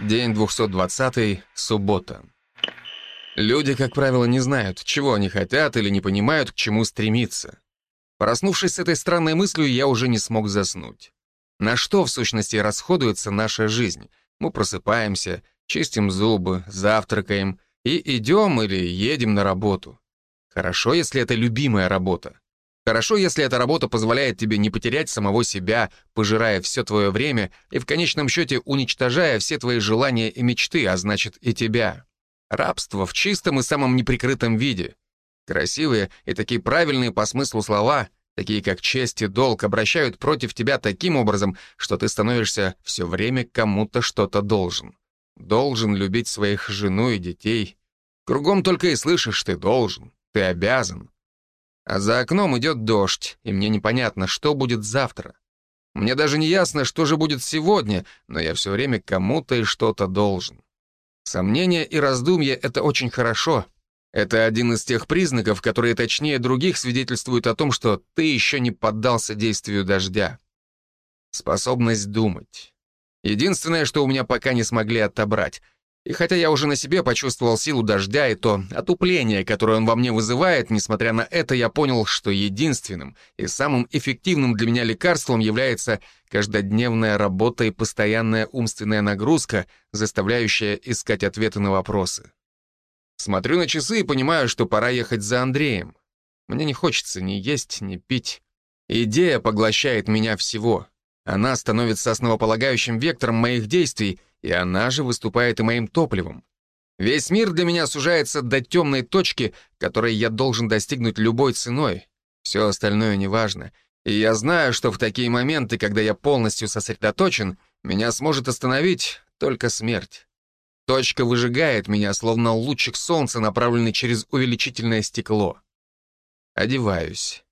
День 220, суббота. Люди, как правило, не знают, чего они хотят или не понимают, к чему стремиться. Проснувшись с этой странной мыслью, я уже не смог заснуть. На что, в сущности, расходуется наша жизнь? Мы просыпаемся, чистим зубы, завтракаем и идем или едем на работу. Хорошо, если это любимая работа. Хорошо, если эта работа позволяет тебе не потерять самого себя, пожирая все твое время и в конечном счете уничтожая все твои желания и мечты, а значит и тебя. Рабство в чистом и самом неприкрытом виде. Красивые и такие правильные по смыслу слова, такие как честь и долг, обращают против тебя таким образом, что ты становишься все время кому-то что-то должен. Должен любить своих жену и детей. Кругом только и слышишь, ты должен, ты обязан. А за окном идет дождь, и мне непонятно, что будет завтра. Мне даже не ясно, что же будет сегодня, но я все время кому-то и что-то должен. Сомнения и раздумья — это очень хорошо. Это один из тех признаков, которые точнее других свидетельствуют о том, что ты еще не поддался действию дождя. Способность думать. Единственное, что у меня пока не смогли отобрать — и хотя я уже на себе почувствовал силу дождя и то отупление, которое он во мне вызывает, несмотря на это, я понял, что единственным и самым эффективным для меня лекарством является каждодневная работа и постоянная умственная нагрузка, заставляющая искать ответы на вопросы. Смотрю на часы и понимаю, что пора ехать за Андреем. Мне не хочется ни есть, ни пить. Идея поглощает меня всего. Она становится основополагающим вектором моих действий — и она же выступает и моим топливом. Весь мир для меня сужается до темной точки, которой я должен достигнуть любой ценой. Все остальное неважно. И я знаю, что в такие моменты, когда я полностью сосредоточен, меня сможет остановить только смерть. Точка выжигает меня, словно лучик солнца, направленный через увеличительное стекло. Одеваюсь.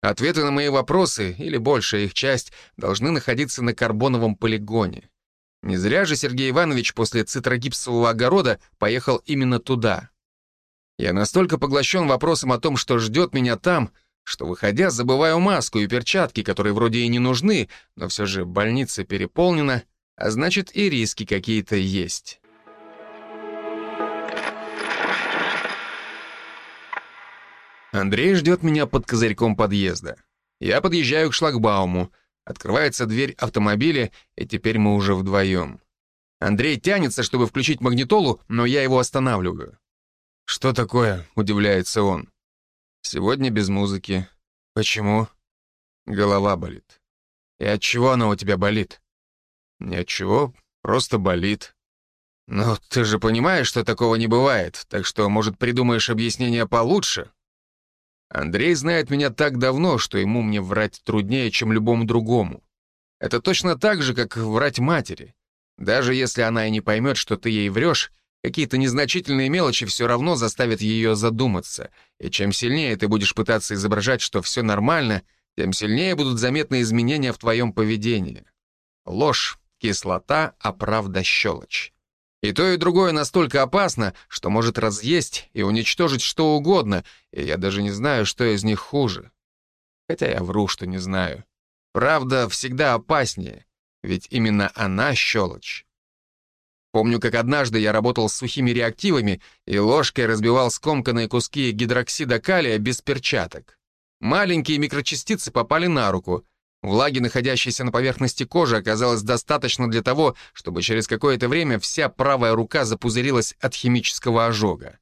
Ответы на мои вопросы, или большая их часть, должны находиться на карбоновом полигоне. Не зря же Сергей Иванович после цитрогипсового огорода поехал именно туда. Я настолько поглощен вопросом о том, что ждет меня там, что, выходя, забываю маску и перчатки, которые вроде и не нужны, но все же больница переполнена, а значит и риски какие-то есть. Андрей ждет меня под козырьком подъезда. Я подъезжаю к шлагбауму, Открывается дверь автомобиля, и теперь мы уже вдвоем. Андрей тянется, чтобы включить магнитолу, но я его останавливаю. «Что такое?» — удивляется он. «Сегодня без музыки». «Почему?» «Голова болит». «И от чего она у тебя болит?» «Ни от чего, просто болит». «Ну, ты же понимаешь, что такого не бывает, так что, может, придумаешь объяснение получше?» Андрей знает меня так давно, что ему мне врать труднее, чем любому другому. Это точно так же, как врать матери. Даже если она и не поймет, что ты ей врешь, какие-то незначительные мелочи все равно заставят ее задуматься. И чем сильнее ты будешь пытаться изображать, что все нормально, тем сильнее будут заметны изменения в твоем поведении. Ложь, кислота, а правда щелочь. И то, и другое настолько опасно, что может разъесть и уничтожить что угодно, и я даже не знаю, что из них хуже. Хотя я вру, что не знаю. Правда всегда опаснее, ведь именно она щелочь. Помню, как однажды я работал с сухими реактивами и ложкой разбивал скомканные куски гидроксида калия без перчаток. Маленькие микрочастицы попали на руку, Влаги, находящейся на поверхности кожи, оказалось достаточно для того, чтобы через какое-то время вся правая рука запузырилась от химического ожога.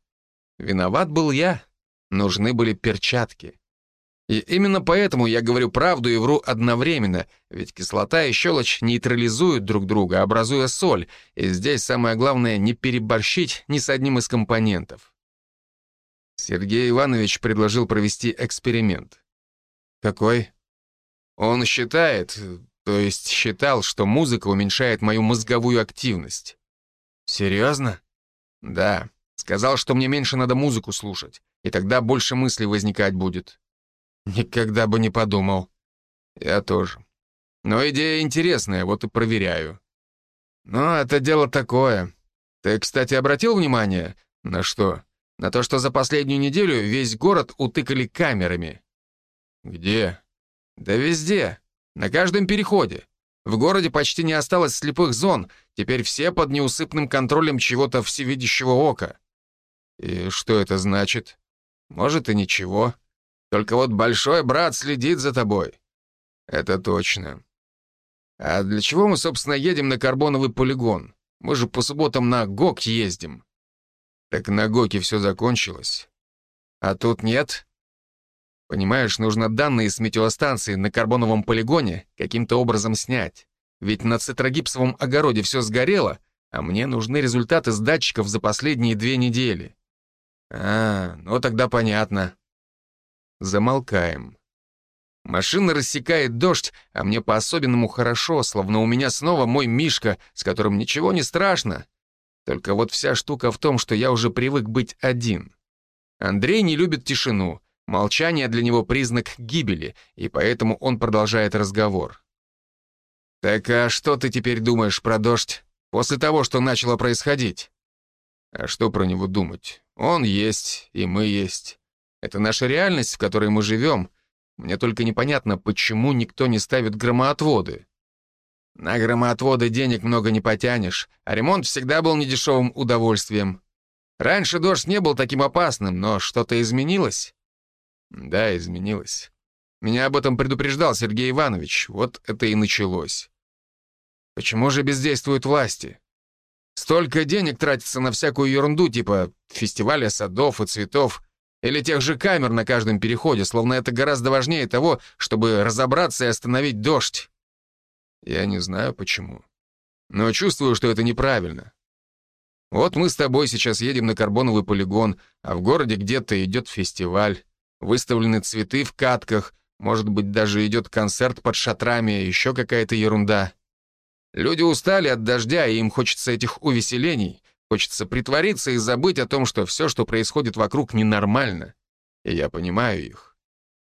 Виноват был я. Нужны были перчатки. И именно поэтому я говорю правду и вру одновременно, ведь кислота и щелочь нейтрализуют друг друга, образуя соль, и здесь самое главное не переборщить ни с одним из компонентов. Сергей Иванович предложил провести эксперимент. «Какой?» Он считает, то есть считал, что музыка уменьшает мою мозговую активность. Серьезно? Да. Сказал, что мне меньше надо музыку слушать, и тогда больше мыслей возникать будет. Никогда бы не подумал. Я тоже. Но идея интересная, вот и проверяю. Ну, это дело такое. Ты, кстати, обратил внимание? На что? На то, что за последнюю неделю весь город утыкали камерами. Где? Да везде. На каждом переходе. В городе почти не осталось слепых зон, теперь все под неусыпным контролем чего-то всевидящего ока. И что это значит? Может и ничего. Только вот большой брат следит за тобой. Это точно. А для чего мы, собственно, едем на карбоновый полигон? Мы же по субботам на ГОК ездим. Так на ГОКе все закончилось. А тут нет? Понимаешь, нужно данные с метеостанции на карбоновом полигоне каким-то образом снять. Ведь на цитрогипсовом огороде все сгорело, а мне нужны результаты с датчиков за последние две недели. А, ну тогда понятно. Замолкаем. Машина рассекает дождь, а мне по-особенному хорошо, словно у меня снова мой Мишка, с которым ничего не страшно. Только вот вся штука в том, что я уже привык быть один. Андрей не любит тишину, Молчание для него признак гибели, и поэтому он продолжает разговор. «Так а что ты теперь думаешь про дождь после того, что начало происходить?» «А что про него думать? Он есть, и мы есть. Это наша реальность, в которой мы живем. Мне только непонятно, почему никто не ставит громоотводы». «На громоотводы денег много не потянешь, а ремонт всегда был недешевым удовольствием. Раньше дождь не был таким опасным, но что-то изменилось». Да, изменилось. Меня об этом предупреждал Сергей Иванович. Вот это и началось. Почему же бездействуют власти? Столько денег тратится на всякую ерунду, типа фестиваля садов и цветов, или тех же камер на каждом переходе, словно это гораздо важнее того, чтобы разобраться и остановить дождь. Я не знаю почему. Но чувствую, что это неправильно. Вот мы с тобой сейчас едем на карбоновый полигон, а в городе где-то идет фестиваль. Выставлены цветы в катках, может быть, даже идет концерт под шатрами, еще какая-то ерунда. Люди устали от дождя, и им хочется этих увеселений, хочется притвориться и забыть о том, что все, что происходит вокруг, ненормально. И я понимаю их.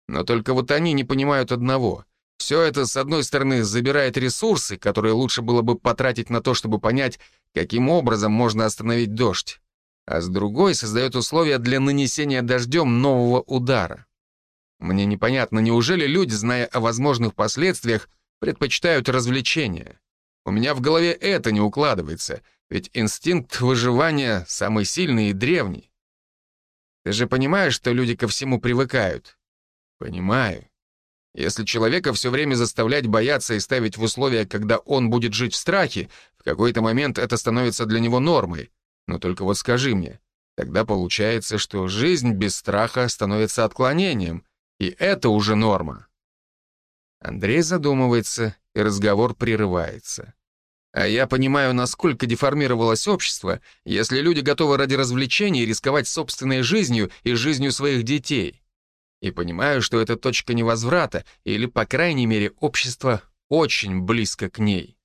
Но только вот они не понимают одного. Все это, с одной стороны, забирает ресурсы, которые лучше было бы потратить на то, чтобы понять, каким образом можно остановить дождь а с другой создает условия для нанесения дождем нового удара. Мне непонятно, неужели люди, зная о возможных последствиях, предпочитают развлечения? У меня в голове это не укладывается, ведь инстинкт выживания самый сильный и древний. Ты же понимаешь, что люди ко всему привыкают? Понимаю. Если человека все время заставлять бояться и ставить в условия, когда он будет жить в страхе, в какой-то момент это становится для него нормой, но только вот скажи мне, тогда получается, что жизнь без страха становится отклонением, и это уже норма. Андрей задумывается, и разговор прерывается. А я понимаю, насколько деформировалось общество, если люди готовы ради развлечений рисковать собственной жизнью и жизнью своих детей. И понимаю, что это точка невозврата, или, по крайней мере, общество очень близко к ней.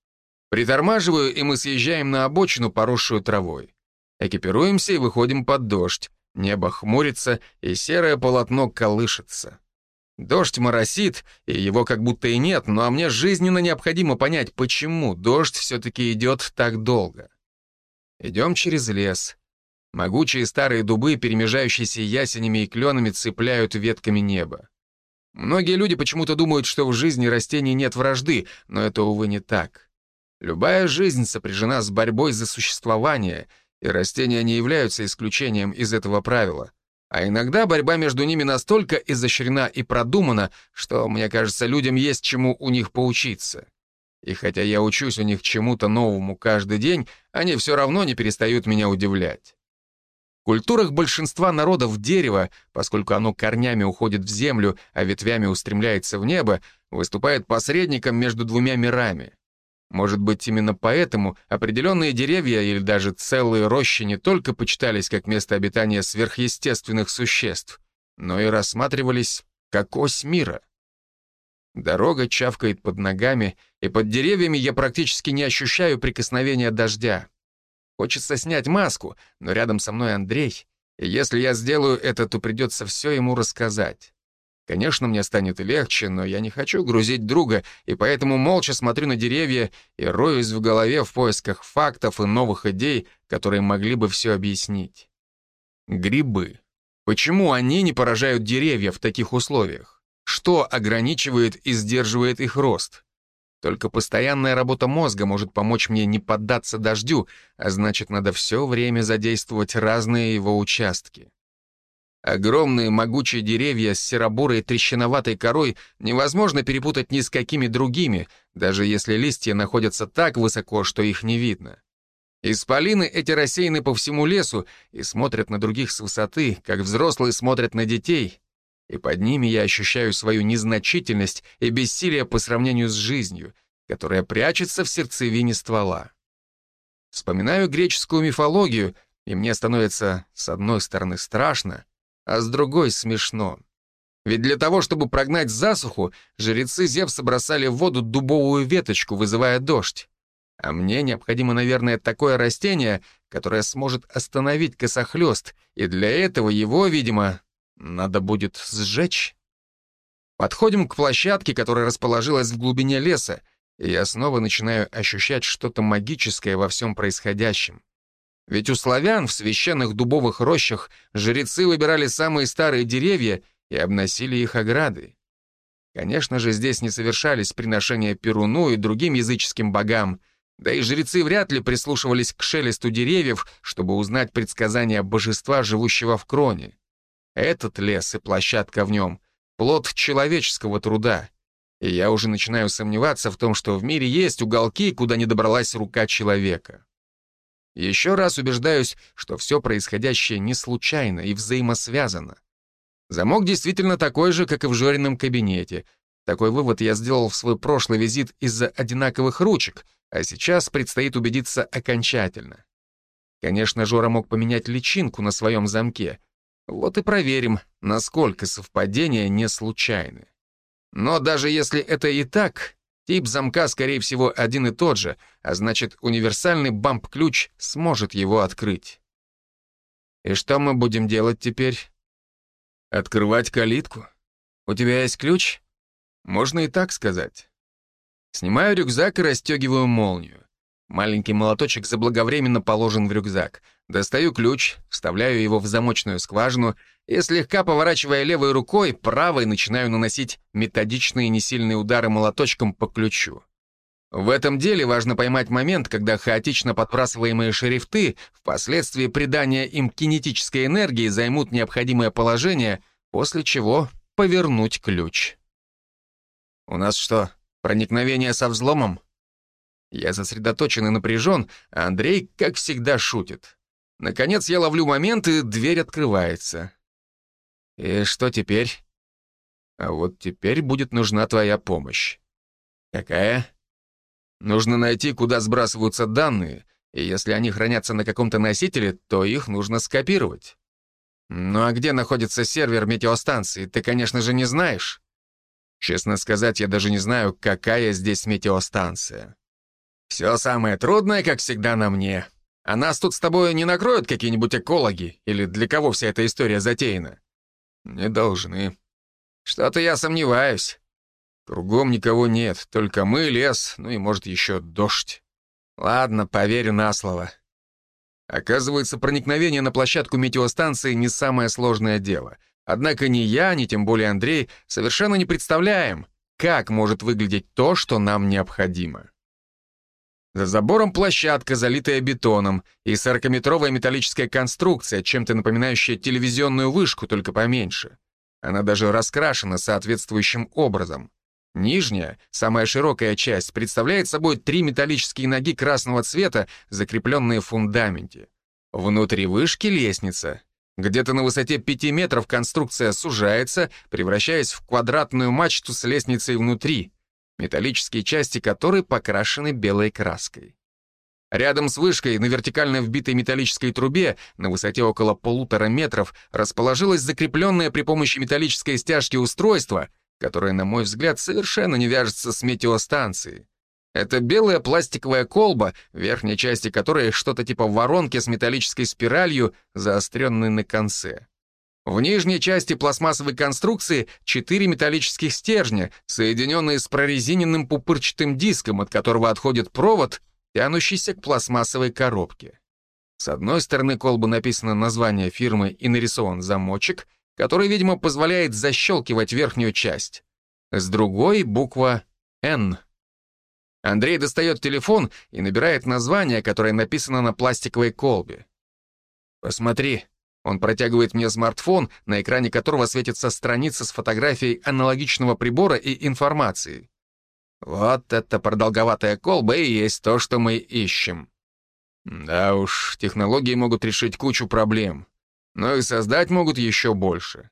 Притормаживаю, и мы съезжаем на обочину, поросшую травой. Экипируемся и выходим под дождь. Небо хмурится, и серое полотно колышется. Дождь моросит, и его как будто и нет, но мне жизненно необходимо понять, почему дождь все-таки идет так долго. Идем через лес. Могучие старые дубы, перемежающиеся ясенями и кленами, цепляют ветками небо. Многие люди почему-то думают, что в жизни растений нет вражды, но это, увы, не так. Любая жизнь сопряжена с борьбой за существование — и растения не являются исключением из этого правила. А иногда борьба между ними настолько изощрена и продумана, что, мне кажется, людям есть чему у них поучиться. И хотя я учусь у них чему-то новому каждый день, они все равно не перестают меня удивлять. В культурах большинства народов дерево, поскольку оно корнями уходит в землю, а ветвями устремляется в небо, выступает посредником между двумя мирами. Может быть, именно поэтому определенные деревья или даже целые рощи не только почитались как место обитания сверхъестественных существ, но и рассматривались как ось мира. Дорога чавкает под ногами, и под деревьями я практически не ощущаю прикосновения дождя. Хочется снять маску, но рядом со мной Андрей, и если я сделаю это, то придется все ему рассказать. Конечно, мне станет легче, но я не хочу грузить друга, и поэтому молча смотрю на деревья и роюсь в голове в поисках фактов и новых идей, которые могли бы все объяснить. Грибы. Почему они не поражают деревья в таких условиях? Что ограничивает и сдерживает их рост? Только постоянная работа мозга может помочь мне не поддаться дождю, а значит, надо все время задействовать разные его участки. Огромные могучие деревья с серобурой трещиноватой корой невозможно перепутать ни с какими другими, даже если листья находятся так высоко, что их не видно. Исполины эти рассеяны по всему лесу и смотрят на других с высоты, как взрослые смотрят на детей, и под ними я ощущаю свою незначительность и бессилие по сравнению с жизнью, которая прячется в сердцевине ствола. Вспоминаю греческую мифологию, и мне становится, с одной стороны, страшно, а с другой смешно. Ведь для того, чтобы прогнать засуху, жрецы Зевса бросали в воду дубовую веточку, вызывая дождь. А мне необходимо, наверное, такое растение, которое сможет остановить косохлёст, и для этого его, видимо, надо будет сжечь. Подходим к площадке, которая расположилась в глубине леса, и я снова начинаю ощущать что-то магическое во всем происходящем. Ведь у славян в священных дубовых рощах жрецы выбирали самые старые деревья и обносили их оградой. Конечно же, здесь не совершались приношения Перуну и другим языческим богам, да и жрецы вряд ли прислушивались к шелесту деревьев, чтобы узнать предсказания божества, живущего в кроне. Этот лес и площадка в нем — плод человеческого труда, и я уже начинаю сомневаться в том, что в мире есть уголки, куда не добралась рука человека. Еще раз убеждаюсь, что все происходящее не случайно и взаимосвязано. Замок действительно такой же, как и в Жорином кабинете. Такой вывод я сделал в свой прошлый визит из-за одинаковых ручек, а сейчас предстоит убедиться окончательно. Конечно, Жора мог поменять личинку на своем замке. Вот и проверим, насколько совпадения не случайны. Но даже если это и так, Тип замка, скорее всего, один и тот же, а значит, универсальный бамп-ключ сможет его открыть. И что мы будем делать теперь? Открывать калитку? У тебя есть ключ? Можно и так сказать. Снимаю рюкзак и расстегиваю молнию. Маленький молоточек заблаговременно положен в рюкзак. Достаю ключ, вставляю его в замочную скважину и, слегка поворачивая левой рукой, правой начинаю наносить методичные несильные удары молоточком по ключу. В этом деле важно поймать момент, когда хаотично подбрасываемые шрифты, впоследствии придания им кинетической энергии, займут необходимое положение, после чего повернуть ключ. «У нас что, проникновение со взломом?» Я сосредоточен и напряжен, а Андрей, как всегда, шутит. Наконец я ловлю момент, и дверь открывается. И что теперь? А вот теперь будет нужна твоя помощь. Какая? Нужно найти, куда сбрасываются данные, и если они хранятся на каком-то носителе, то их нужно скопировать. Ну а где находится сервер метеостанции, ты, конечно же, не знаешь. Честно сказать, я даже не знаю, какая здесь метеостанция. Все самое трудное, как всегда, на мне. А нас тут с тобой не накроют какие-нибудь экологи? Или для кого вся эта история затеяна? Не должны. Что-то я сомневаюсь. Кругом никого нет, только мы, лес, ну и, может, еще дождь. Ладно, поверю на слово. Оказывается, проникновение на площадку метеостанции не самое сложное дело. Однако ни я, ни тем более Андрей совершенно не представляем, как может выглядеть то, что нам необходимо. За забором площадка, залитая бетоном, и 40-метровая металлическая конструкция, чем-то напоминающая телевизионную вышку, только поменьше. Она даже раскрашена соответствующим образом. Нижняя, самая широкая часть, представляет собой три металлические ноги красного цвета, закрепленные в фундаменте. Внутри вышки лестница. Где-то на высоте 5 метров конструкция сужается, превращаясь в квадратную мачту с лестницей внутри металлические части которой покрашены белой краской. Рядом с вышкой на вертикально вбитой металлической трубе на высоте около полутора метров расположилось закрепленное при помощи металлической стяжки устройство, которое, на мой взгляд, совершенно не вяжется с метеостанцией. Это белая пластиковая колба, в верхней части которой что-то типа воронки с металлической спиралью, заостренной на конце. В нижней части пластмассовой конструкции четыре металлических стержня, соединенные с прорезиненным пупырчатым диском, от которого отходит провод, тянущийся к пластмассовой коробке. С одной стороны колбы написано название фирмы и нарисован замочек, который, видимо, позволяет защелкивать верхнюю часть. С другой — буква «Н». Андрей достает телефон и набирает название, которое написано на пластиковой колбе. «Посмотри». Он протягивает мне смартфон, на экране которого светится страница с фотографией аналогичного прибора и информацией. Вот эта продолговатая колба и есть то, что мы ищем. Да уж, технологии могут решить кучу проблем, но и создать могут еще больше.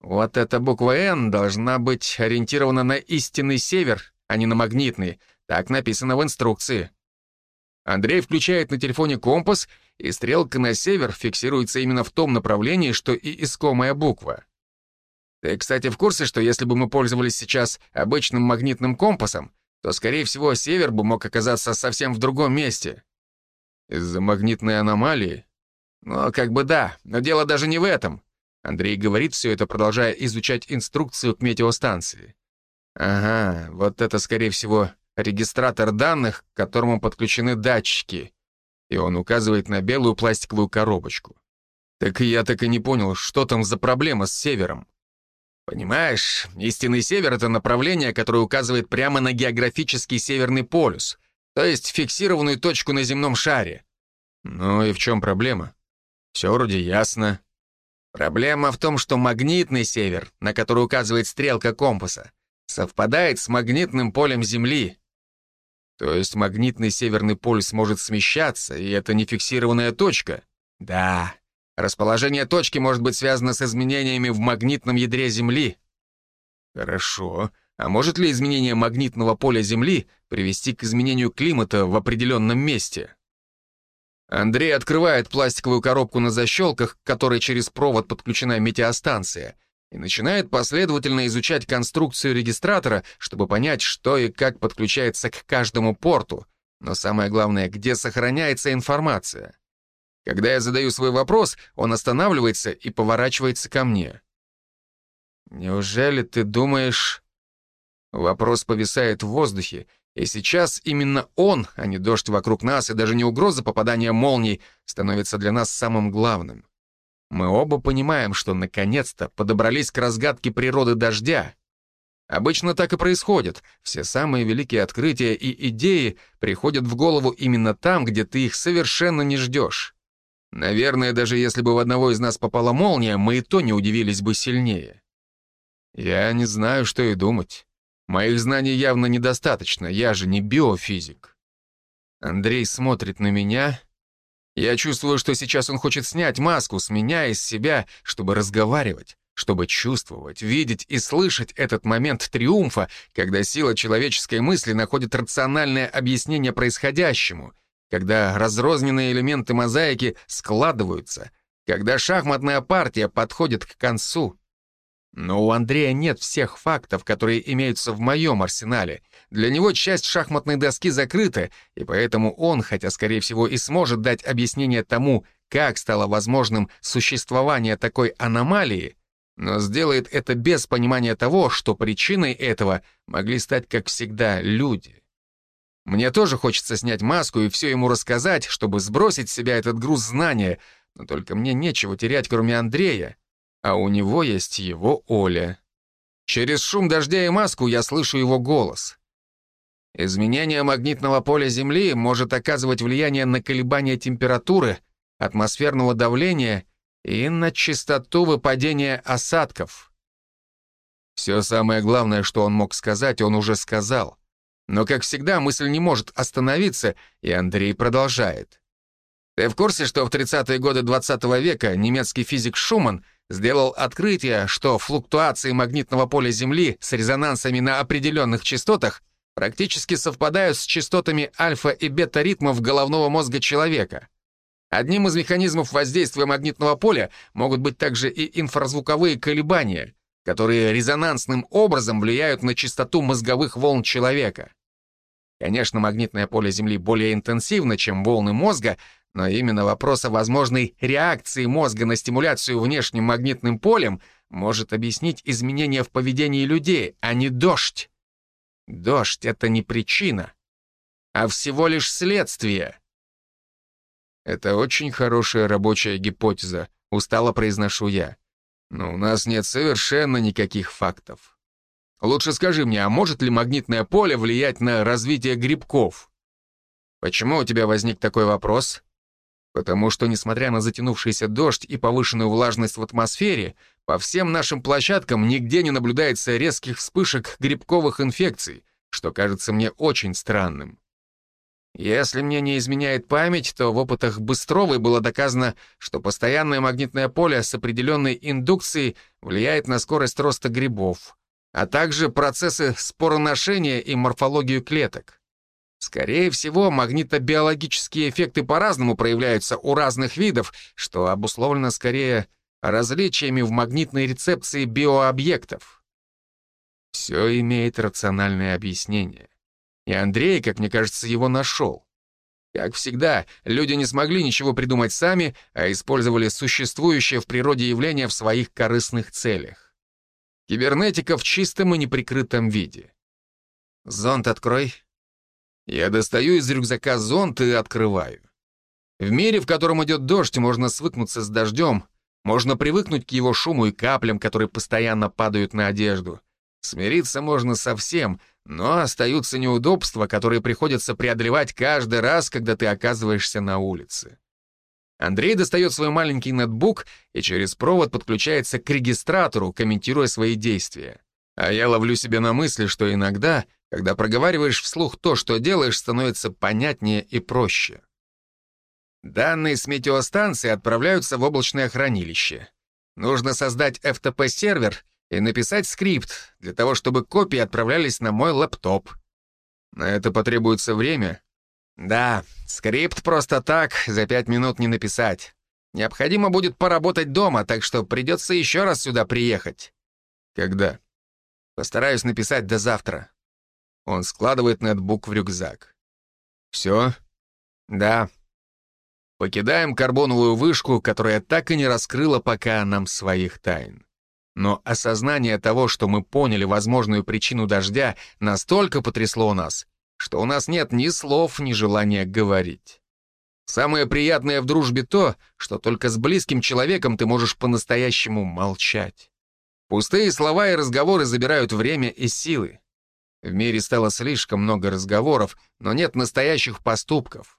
Вот эта буква «Н» должна быть ориентирована на истинный север, а не на магнитный. Так написано в инструкции. Андрей включает на телефоне компас, и стрелка на север фиксируется именно в том направлении, что и искомая буква. Ты, кстати, в курсе, что если бы мы пользовались сейчас обычным магнитным компасом, то, скорее всего, север бы мог оказаться совсем в другом месте? Из-за магнитной аномалии? Ну, как бы да, но дело даже не в этом. Андрей говорит все это, продолжая изучать инструкцию к метеостанции. Ага, вот это, скорее всего, регистратор данных, к которому подключены датчики. И он указывает на белую пластиковую коробочку. Так я так и не понял, что там за проблема с севером. Понимаешь, истинный север — это направление, которое указывает прямо на географический северный полюс, то есть фиксированную точку на земном шаре. Ну и в чем проблема? Все вроде ясно. Проблема в том, что магнитный север, на который указывает стрелка компаса, совпадает с магнитным полем Земли. То есть магнитный северный полюс может смещаться, и это не фиксированная точка? Да, Расположение точки может быть связано с изменениями в магнитном ядре Земли. Хорошо. А может ли изменение магнитного поля Земли привести к изменению климата в определенном месте? Андрей открывает пластиковую коробку на защелках, к которой через провод подключена метеостанция, и начинает последовательно изучать конструкцию регистратора, чтобы понять, что и как подключается к каждому порту, но самое главное, где сохраняется информация. Когда я задаю свой вопрос, он останавливается и поворачивается ко мне. «Неужели ты думаешь...» Вопрос повисает в воздухе, и сейчас именно он, а не дождь вокруг нас и даже не угроза попадания молний, становится для нас самым главным. Мы оба понимаем, что наконец-то подобрались к разгадке природы дождя. Обычно так и происходит. Все самые великие открытия и идеи приходят в голову именно там, где ты их совершенно не ждешь. Наверное, даже если бы в одного из нас попала молния, мы и то не удивились бы сильнее. Я не знаю, что и думать. Моих знаний явно недостаточно, я же не биофизик. Андрей смотрит на меня. Я чувствую, что сейчас он хочет снять маску с меня и с себя, чтобы разговаривать, чтобы чувствовать, видеть и слышать этот момент триумфа, когда сила человеческой мысли находит рациональное объяснение происходящему — когда разрозненные элементы мозаики складываются, когда шахматная партия подходит к концу. Но у Андрея нет всех фактов, которые имеются в моем арсенале. Для него часть шахматной доски закрыта, и поэтому он, хотя, скорее всего, и сможет дать объяснение тому, как стало возможным существование такой аномалии, но сделает это без понимания того, что причиной этого могли стать, как всегда, люди. Мне тоже хочется снять маску и все ему рассказать, чтобы сбросить с себя этот груз знания, но только мне нечего терять, кроме Андрея, а у него есть его Оля. Через шум дождя и маску я слышу его голос. Изменение магнитного поля Земли может оказывать влияние на колебания температуры, атмосферного давления и на частоту выпадения осадков. Все самое главное, что он мог сказать, он уже сказал. Но, как всегда, мысль не может остановиться, и Андрей продолжает. Ты в курсе, что в 30-е годы 20 -го века немецкий физик Шуман сделал открытие, что флуктуации магнитного поля Земли с резонансами на определенных частотах практически совпадают с частотами альфа и бета ритмов головного мозга человека. Одним из механизмов воздействия магнитного поля могут быть также и инфразвуковые колебания, которые резонансным образом влияют на частоту мозговых волн человека. Конечно, магнитное поле Земли более интенсивно, чем волны мозга, но именно вопрос о возможной реакции мозга на стимуляцию внешним магнитным полем может объяснить изменения в поведении людей, а не дождь. Дождь — это не причина, а всего лишь следствие. Это очень хорошая рабочая гипотеза, устало произношу я. Но у нас нет совершенно никаких фактов. Лучше скажи мне, а может ли магнитное поле влиять на развитие грибков? Почему у тебя возник такой вопрос? Потому что, несмотря на затянувшийся дождь и повышенную влажность в атмосфере, по всем нашим площадкам нигде не наблюдается резких вспышек грибковых инфекций, что кажется мне очень странным. Если мне не изменяет память, то в опытах Быстровой было доказано, что постоянное магнитное поле с определенной индукцией влияет на скорость роста грибов, а также процессы спороношения и морфологию клеток. Скорее всего, магнитобиологические эффекты по-разному проявляются у разных видов, что обусловлено скорее различиями в магнитной рецепции биообъектов. Все имеет рациональное объяснение. И Андрей, как мне кажется, его нашел. Как всегда, люди не смогли ничего придумать сами, а использовали существующее в природе явление в своих корыстных целях. Кибернетика в чистом и неприкрытом виде. «Зонт открой». Я достаю из рюкзака зонт и открываю. В мире, в котором идет дождь, можно свыкнуться с дождем, можно привыкнуть к его шуму и каплям, которые постоянно падают на одежду. Смириться можно со всем, но остаются неудобства, которые приходится преодолевать каждый раз, когда ты оказываешься на улице. Андрей достает свой маленький ноутбук и через провод подключается к регистратору, комментируя свои действия. А я ловлю себя на мысли, что иногда, когда проговариваешь вслух то, что делаешь, становится понятнее и проще. Данные с метеостанции отправляются в облачное хранилище. Нужно создать FTP-сервер и написать скрипт для того, чтобы копии отправлялись на мой лэптоп. На это потребуется время. Да, скрипт просто так за пять минут не написать. Необходимо будет поработать дома, так что придется еще раз сюда приехать. Когда? Постараюсь написать до завтра. Он складывает ноутбук в рюкзак. Все? Да. Покидаем карбоновую вышку, которая так и не раскрыла пока нам своих тайн. Но осознание того, что мы поняли возможную причину дождя, настолько потрясло нас, что у нас нет ни слов, ни желания говорить. Самое приятное в дружбе то, что только с близким человеком ты можешь по-настоящему молчать. Пустые слова и разговоры забирают время и силы. В мире стало слишком много разговоров, но нет настоящих поступков.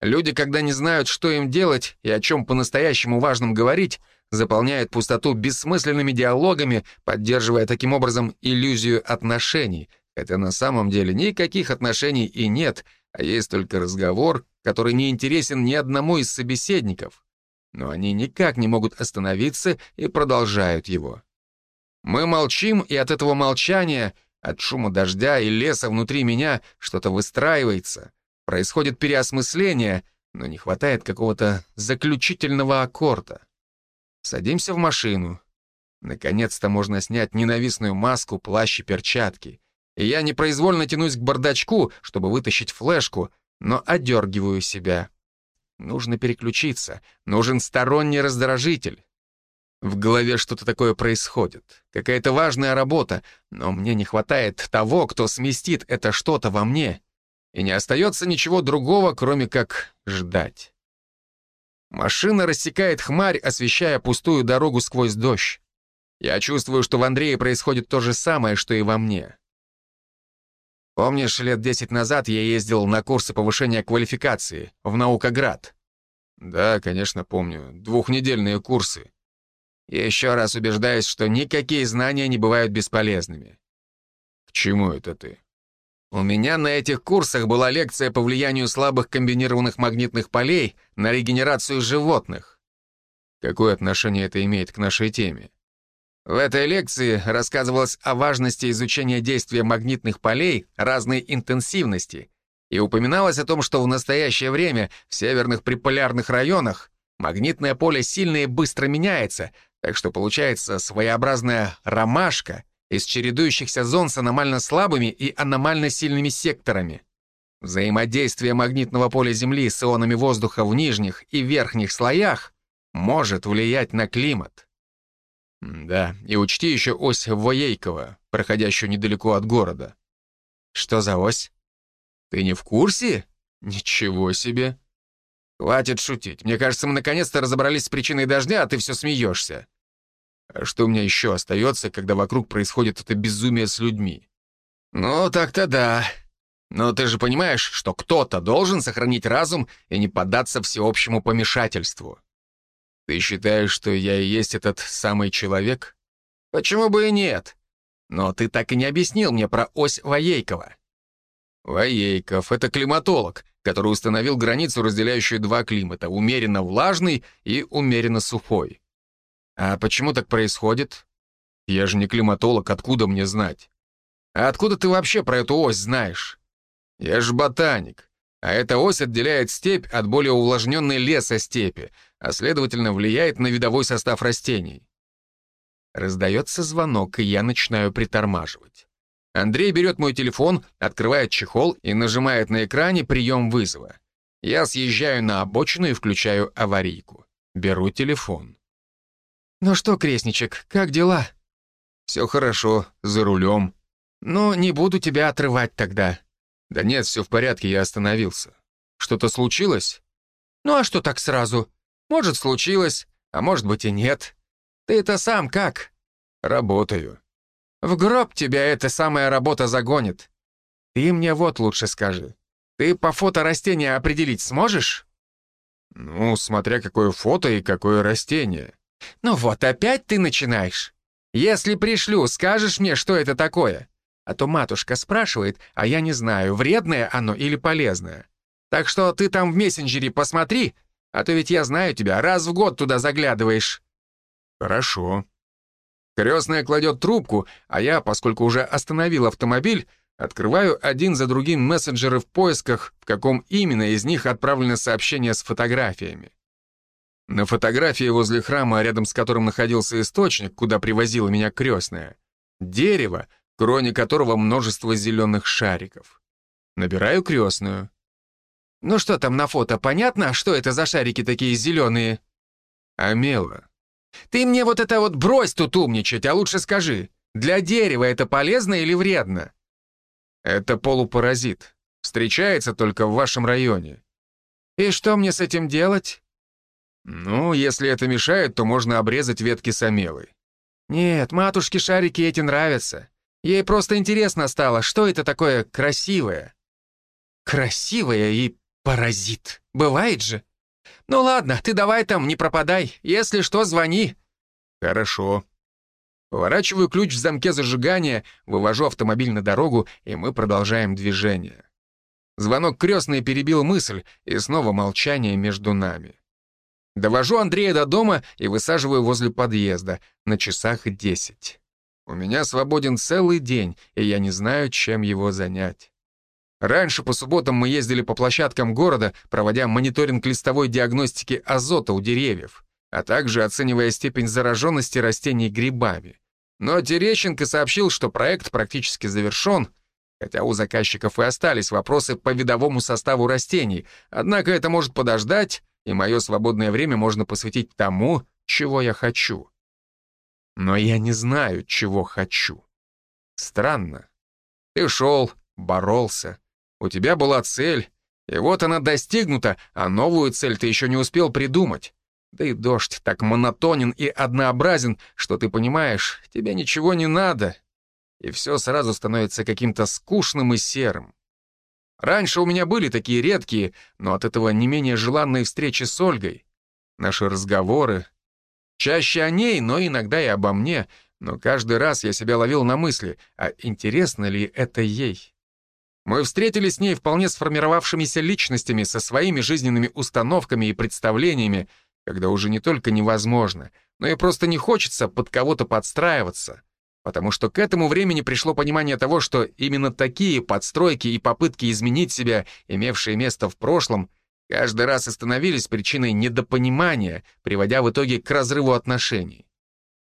Люди, когда не знают, что им делать и о чем по-настоящему важном говорить, заполняют пустоту бессмысленными диалогами, поддерживая таким образом иллюзию отношений, хотя на самом деле никаких отношений и нет, а есть только разговор, который не интересен ни одному из собеседников. Но они никак не могут остановиться и продолжают его. Мы молчим, и от этого молчания, от шума дождя и леса внутри меня что-то выстраивается, происходит переосмысление, но не хватает какого-то заключительного аккорда. Садимся в машину. Наконец-то можно снять ненавистную маску, плащ и перчатки. И я непроизвольно тянусь к бардачку, чтобы вытащить флешку, но одергиваю себя. Нужно переключиться. Нужен сторонний раздражитель. В голове что-то такое происходит. Какая-то важная работа, но мне не хватает того, кто сместит это что-то во мне. И не остается ничего другого, кроме как ждать. Машина рассекает хмарь, освещая пустую дорогу сквозь дождь. Я чувствую, что в Андрее происходит то же самое, что и во мне. Помнишь, лет десять назад я ездил на курсы повышения квалификации в Наукоград? Да, конечно, помню. Двухнедельные курсы. Еще раз убеждаюсь, что никакие знания не бывают бесполезными. К чему это ты? У меня на этих курсах была лекция по влиянию слабых комбинированных магнитных полей на регенерацию животных. Какое отношение это имеет к нашей теме? В этой лекции рассказывалось о важности изучения действия магнитных полей разной интенсивности и упоминалось о том, что в настоящее время в северных приполярных районах магнитное поле сильно и быстро меняется, так что получается своеобразная ромашка — из чередующихся зон с аномально слабыми и аномально сильными секторами. Взаимодействие магнитного поля Земли с ионами воздуха в нижних и верхних слоях может влиять на климат. Да, и учти еще ось Воейкова, проходящую недалеко от города. Что за ось? Ты не в курсе? Ничего себе. Хватит шутить. Мне кажется, мы наконец-то разобрались с причиной дождя, а ты все смеешься. А что у меня еще остается, когда вокруг происходит это безумие с людьми? Ну, так-то да. Но ты же понимаешь, что кто-то должен сохранить разум и не поддаться всеобщему помешательству. Ты считаешь, что я и есть этот самый человек? Почему бы и нет? Но ты так и не объяснил мне про ось Воейкова. Воейков — это климатолог, который установил границу, разделяющую два климата — умеренно влажный и умеренно сухой. А почему так происходит? Я же не климатолог, откуда мне знать? А откуда ты вообще про эту ось знаешь? Я же ботаник. А эта ось отделяет степь от более увлажненной леса степи, а следовательно влияет на видовой состав растений. Раздается звонок, и я начинаю притормаживать. Андрей берет мой телефон, открывает чехол и нажимает на экране прием вызова. Я съезжаю на обочину и включаю аварийку. Беру телефон. «Ну что, крестничек, как дела?» «Все хорошо, за рулем». «Ну, не буду тебя отрывать тогда». «Да нет, все в порядке, я остановился. Что-то случилось?» «Ну а что так сразу? Может, случилось, а может быть и нет. Ты это сам как?» «Работаю». В гроб тебя эта самая работа загонит. Ты мне вот лучше скажи. Ты по фото растения определить сможешь? Ну, смотря какое фото и какое растение. Ну вот, опять ты начинаешь. Если пришлю, скажешь мне, что это такое? А то матушка спрашивает, а я не знаю, вредное оно или полезное. Так что ты там в мессенджере посмотри, а то ведь я знаю тебя, раз в год туда заглядываешь. Хорошо. Крестная кладет трубку, а я, поскольку уже остановил автомобиль, открываю один за другим мессенджеры в поисках, в каком именно из них отправлено сообщение с фотографиями. На фотографии возле храма, рядом с которым находился источник, куда привозила меня крестная, дерево, кроне которого множество зеленых шариков. Набираю крестную. «Ну что там на фото, понятно, что это за шарики такие зеленые?» «Амела, ты мне вот это вот брось тут умничать, а лучше скажи, для дерева это полезно или вредно? Это полупаразит. Встречается только в вашем районе. И что мне с этим делать? Ну, если это мешает, то можно обрезать ветки самелы. Нет, матушке шарики эти нравятся. Ей просто интересно стало, что это такое красивое. Красивое и паразит. Бывает же. «Ну ладно, ты давай там, не пропадай. Если что, звони». «Хорошо». Поворачиваю ключ в замке зажигания, вывожу автомобиль на дорогу, и мы продолжаем движение. Звонок крестный перебил мысль, и снова молчание между нами. Довожу Андрея до дома и высаживаю возле подъезда. На часах десять. У меня свободен целый день, и я не знаю, чем его занять. Раньше по субботам мы ездили по площадкам города, проводя мониторинг листовой диагностики азота у деревьев, а также оценивая степень зараженности растений грибами. Но Терещенко сообщил, что проект практически завершен, хотя у заказчиков и остались вопросы по видовому составу растений, однако это может подождать, и мое свободное время можно посвятить тому, чего я хочу. Но я не знаю, чего хочу. Странно. Ты шел, боролся, у тебя была цель, и вот она достигнута, а новую цель ты еще не успел придумать. Да и дождь так монотонен и однообразен, что ты понимаешь, тебе ничего не надо, и все сразу становится каким-то скучным и серым. Раньше у меня были такие редкие, но от этого не менее желанные встречи с Ольгой. Наши разговоры. Чаще о ней, но иногда и обо мне, но каждый раз я себя ловил на мысли, а интересно ли это ей? Мы встретились с ней вполне сформировавшимися личностями со своими жизненными установками и представлениями, когда уже не только невозможно, но и просто не хочется под кого-то подстраиваться, потому что к этому времени пришло понимание того, что именно такие подстройки и попытки изменить себя, имевшие место в прошлом, каждый раз и становились причиной недопонимания, приводя в итоге к разрыву отношений.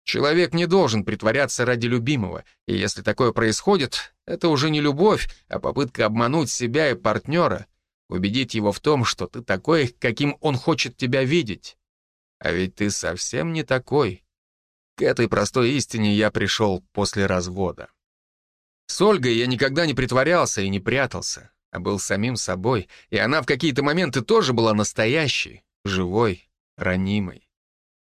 Человек не должен притворяться ради любимого, и если такое происходит, это уже не любовь, а попытка обмануть себя и партнера, убедить его в том, что ты такой, каким он хочет тебя видеть. А ведь ты совсем не такой. К этой простой истине я пришел после развода. С Ольгой я никогда не притворялся и не прятался, а был самим собой, и она в какие-то моменты тоже была настоящей, живой, ранимой.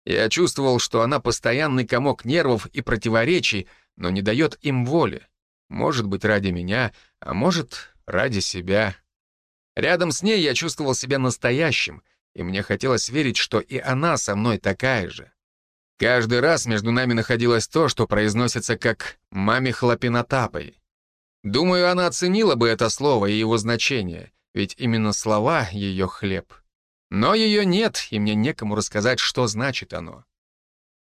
Я чувствовал, что она постоянный комок нервов и противоречий, но не дает им воли. Может быть, ради меня, а может, ради себя. Рядом с ней я чувствовал себя настоящим, и мне хотелось верить, что и она со мной такая же. Каждый раз между нами находилось то, что произносится как «маме хлопинотапой». Думаю, она оценила бы это слово и его значение, ведь именно слова — ее хлеб. Но ее нет, и мне некому рассказать, что значит оно.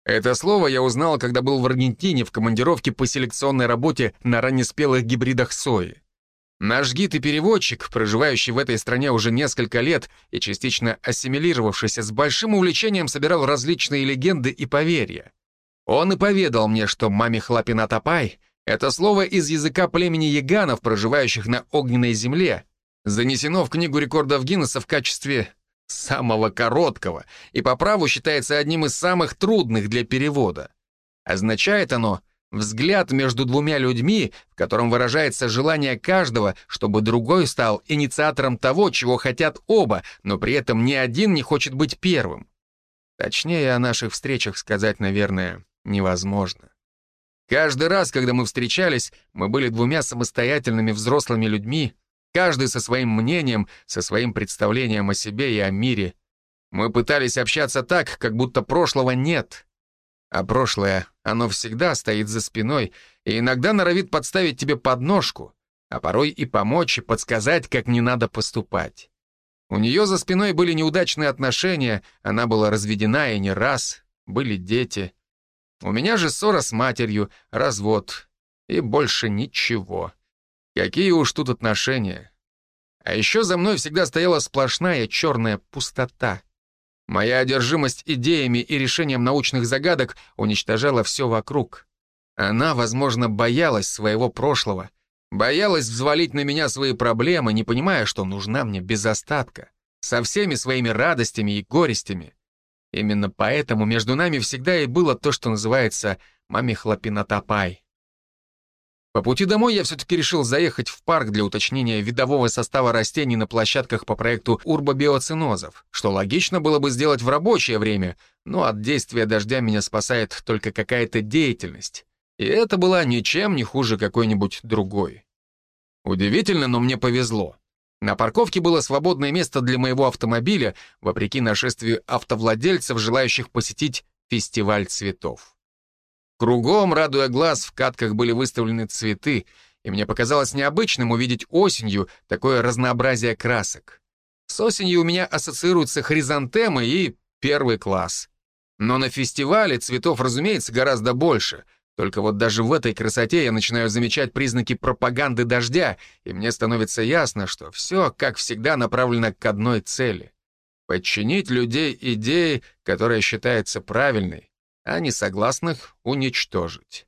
Это слово я узнал, когда был в Аргентине в командировке по селекционной работе на раннеспелых гибридах сои. Наш гид и переводчик, проживающий в этой стране уже несколько лет и частично ассимилировавшийся, с большим увлечением собирал различные легенды и поверья. Он и поведал мне, что маме хлапинатапай — это слово из языка племени яганов, проживающих на огненной земле, занесено в Книгу рекордов Гиннесса в качестве самого короткого и по праву считается одним из самых трудных для перевода. Означает оно Взгляд между двумя людьми, в котором выражается желание каждого, чтобы другой стал инициатором того, чего хотят оба, но при этом ни один не хочет быть первым. Точнее, о наших встречах сказать, наверное, невозможно. Каждый раз, когда мы встречались, мы были двумя самостоятельными взрослыми людьми, каждый со своим мнением, со своим представлением о себе и о мире. Мы пытались общаться так, как будто прошлого нет, а прошлое, оно всегда стоит за спиной и иногда норовит подставить тебе подножку, а порой и помочь, и подсказать, как не надо поступать. У нее за спиной были неудачные отношения, она была разведена и не раз, были дети. У меня же ссора с матерью, развод и больше ничего. Какие уж тут отношения. А еще за мной всегда стояла сплошная черная пустота. Моя одержимость идеями и решением научных загадок уничтожала все вокруг. Она, возможно, боялась своего прошлого, боялась взвалить на меня свои проблемы, не понимая, что нужна мне без остатка, со всеми своими радостями и горестями. Именно поэтому между нами всегда и было то, что называется «мамихлопинотопай». По пути домой я все-таки решил заехать в парк для уточнения видового состава растений на площадках по проекту урбобиоцинозов, что логично было бы сделать в рабочее время, но от действия дождя меня спасает только какая-то деятельность. И это была ничем не хуже какой-нибудь другой. Удивительно, но мне повезло. На парковке было свободное место для моего автомобиля, вопреки нашествию автовладельцев, желающих посетить фестиваль цветов. Кругом, радуя глаз, в катках были выставлены цветы, и мне показалось необычным увидеть осенью такое разнообразие красок. С осенью у меня ассоциируются хризантемы и первый класс. Но на фестивале цветов, разумеется, гораздо больше. Только вот даже в этой красоте я начинаю замечать признаки пропаганды дождя, и мне становится ясно, что все, как всегда, направлено к одной цели — подчинить людей идее, которая считается правильной, а несогласных уничтожить.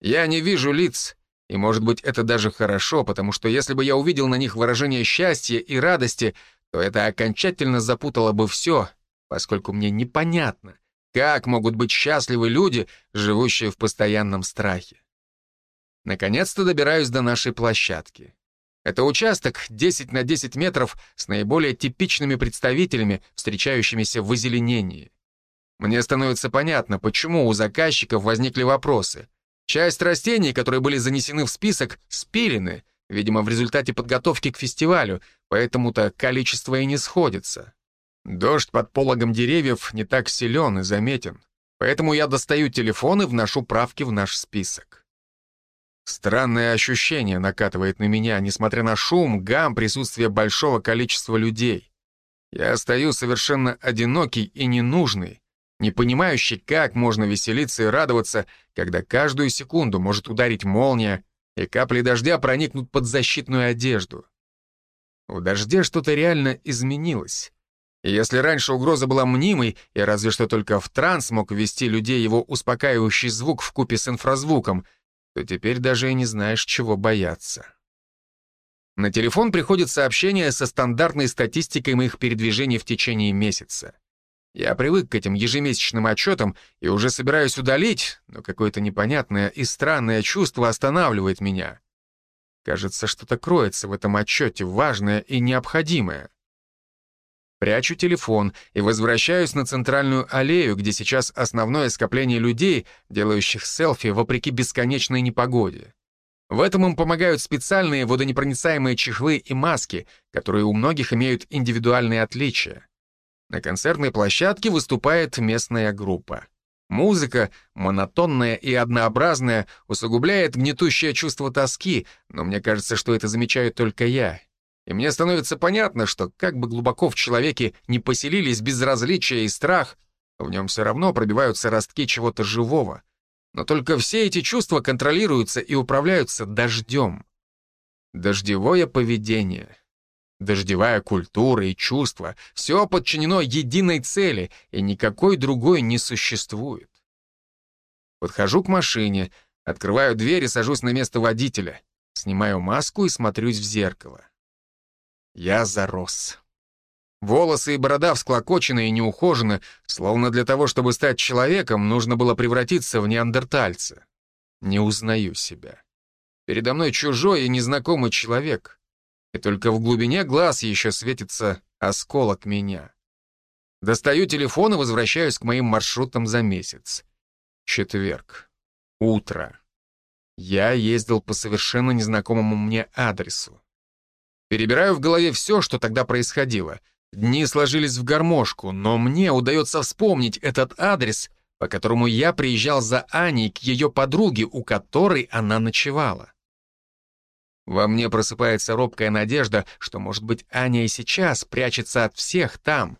Я не вижу лиц, и, может быть, это даже хорошо, потому что если бы я увидел на них выражение счастья и радости, то это окончательно запутало бы все, поскольку мне непонятно, как могут быть счастливы люди, живущие в постоянном страхе. Наконец-то добираюсь до нашей площадки. Это участок 10 на 10 метров с наиболее типичными представителями, встречающимися в озеленении. Мне становится понятно, почему у заказчиков возникли вопросы. Часть растений, которые были занесены в список, спилены, видимо, в результате подготовки к фестивалю, поэтому-то количество и не сходится. Дождь под пологом деревьев не так силен и заметен, поэтому я достаю телефон и вношу правки в наш список. Странное ощущение накатывает на меня, несмотря на шум, гам, присутствие большого количества людей. Я стою совершенно одинокий и ненужный, не понимающий, как можно веселиться и радоваться, когда каждую секунду может ударить молния, и капли дождя проникнут под защитную одежду. В дожде что-то реально изменилось. И если раньше угроза была мнимой, и разве что только в транс мог ввести людей его успокаивающий звук в купе с инфразвуком, то теперь даже и не знаешь, чего бояться. На телефон приходит сообщение со стандартной статистикой моих передвижений в течение месяца. Я привык к этим ежемесячным отчетам и уже собираюсь удалить, но какое-то непонятное и странное чувство останавливает меня. Кажется, что-то кроется в этом отчете, важное и необходимое. Прячу телефон и возвращаюсь на центральную аллею, где сейчас основное скопление людей, делающих селфи вопреки бесконечной непогоде. В этом им помогают специальные водонепроницаемые чехлы и маски, которые у многих имеют индивидуальные отличия. На концертной площадке выступает местная группа. Музыка, монотонная и однообразная, усугубляет гнетущее чувство тоски, но мне кажется, что это замечаю только я. И мне становится понятно, что как бы глубоко в человеке не поселились безразличие и страх, в нем все равно пробиваются ростки чего-то живого. Но только все эти чувства контролируются и управляются дождем. Дождевое поведение, дождевая культура и чувства — все подчинено единой цели, и никакой другой не существует. Подхожу к машине, открываю дверь и сажусь на место водителя, снимаю маску и смотрюсь в зеркало. Я зарос. Волосы и борода всклокочены и неухожены, словно для того, чтобы стать человеком, нужно было превратиться в неандертальца. Не узнаю себя. Передо мной чужой и незнакомый человек. И только в глубине глаз еще светится осколок меня. Достаю телефон и возвращаюсь к моим маршрутам за месяц. Четверг. Утро. Я ездил по совершенно незнакомому мне адресу. Перебираю в голове все, что тогда происходило. Дни сложились в гармошку, но мне удается вспомнить этот адрес, по которому я приезжал за Аней к ее подруге, у которой она ночевала. Во мне просыпается робкая надежда, что, может быть, Аня и сейчас прячется от всех там.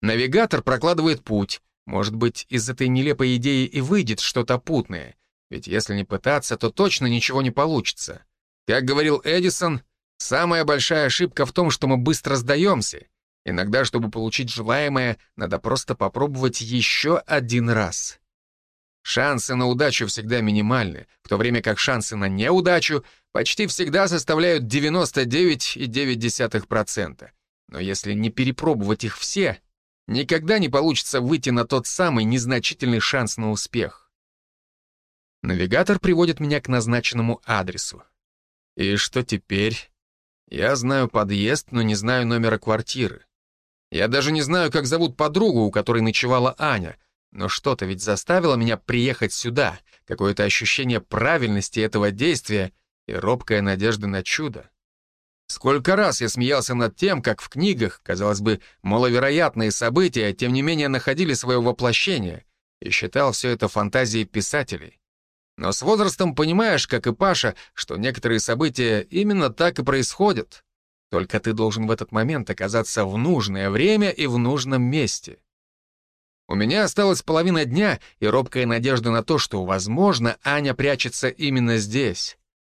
Навигатор прокладывает путь. Может быть, из этой нелепой идеи и выйдет что-то путное. Ведь если не пытаться, то точно ничего не получится. Как говорил Эдисон, Самая большая ошибка в том, что мы быстро сдаемся. Иногда, чтобы получить желаемое, надо просто попробовать еще один раз. Шансы на удачу всегда минимальны, в то время как шансы на неудачу почти всегда составляют 99,9%. Но если не перепробовать их все, никогда не получится выйти на тот самый незначительный шанс на успех. Навигатор приводит меня к назначенному адресу. И что теперь? Я знаю подъезд, но не знаю номера квартиры. Я даже не знаю, как зовут подругу, у которой ночевала Аня. Но что-то ведь заставило меня приехать сюда, какое-то ощущение правильности этого действия и робкая надежда на чудо. Сколько раз я смеялся над тем, как в книгах, казалось бы, маловероятные события, тем не менее находили свое воплощение, и считал все это фантазией писателей. Но с возрастом понимаешь, как и Паша, что некоторые события именно так и происходят. Только ты должен в этот момент оказаться в нужное время и в нужном месте. У меня осталась половина дня и робкая надежда на то, что, возможно, Аня прячется именно здесь.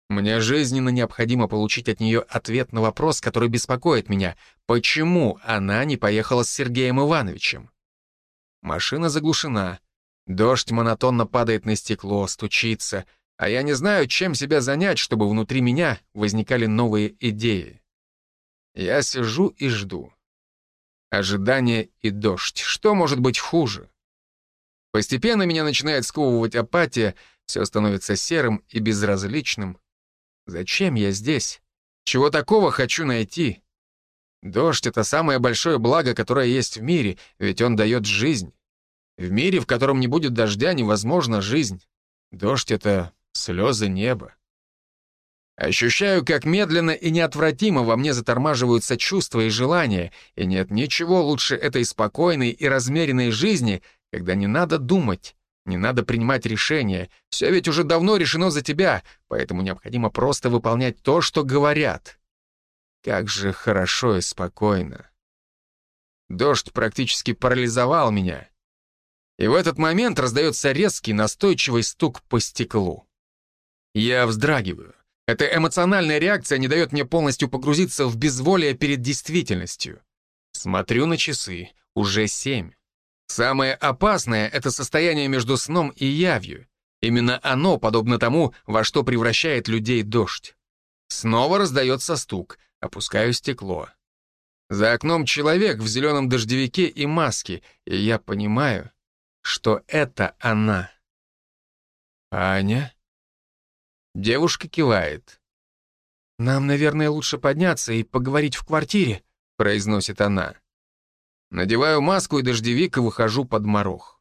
Мне жизненно необходимо получить от нее ответ на вопрос, который беспокоит меня. Почему она не поехала с Сергеем Ивановичем? Машина заглушена. Дождь монотонно падает на стекло, стучится, а я не знаю, чем себя занять, чтобы внутри меня возникали новые идеи. Я сижу и жду. Ожидание и дождь. Что может быть хуже? Постепенно меня начинает сковывать апатия, все становится серым и безразличным. Зачем я здесь? Чего такого хочу найти? Дождь — это самое большое благо, которое есть в мире, ведь он дает жизнь. В мире, в котором не будет дождя, невозможна жизнь. Дождь — это слезы неба. Ощущаю, как медленно и неотвратимо во мне затормаживаются чувства и желания, и нет ничего лучше этой спокойной и размеренной жизни, когда не надо думать, не надо принимать решения. Все ведь уже давно решено за тебя, поэтому необходимо просто выполнять то, что говорят. Как же хорошо и спокойно. Дождь практически парализовал меня. И в этот момент раздается резкий, настойчивый стук по стеклу. Я вздрагиваю. Эта эмоциональная реакция не дает мне полностью погрузиться в безволие перед действительностью. Смотрю на часы. Уже семь. Самое опасное — это состояние между сном и явью. Именно оно подобно тому, во что превращает людей дождь. Снова раздается стук. Опускаю стекло. За окном человек в зеленом дождевике и маске, и я понимаю, что это она. «Аня?» Девушка кивает. «Нам, наверное, лучше подняться и поговорить в квартире», — произносит она. Надеваю маску и дождевик и выхожу под морох.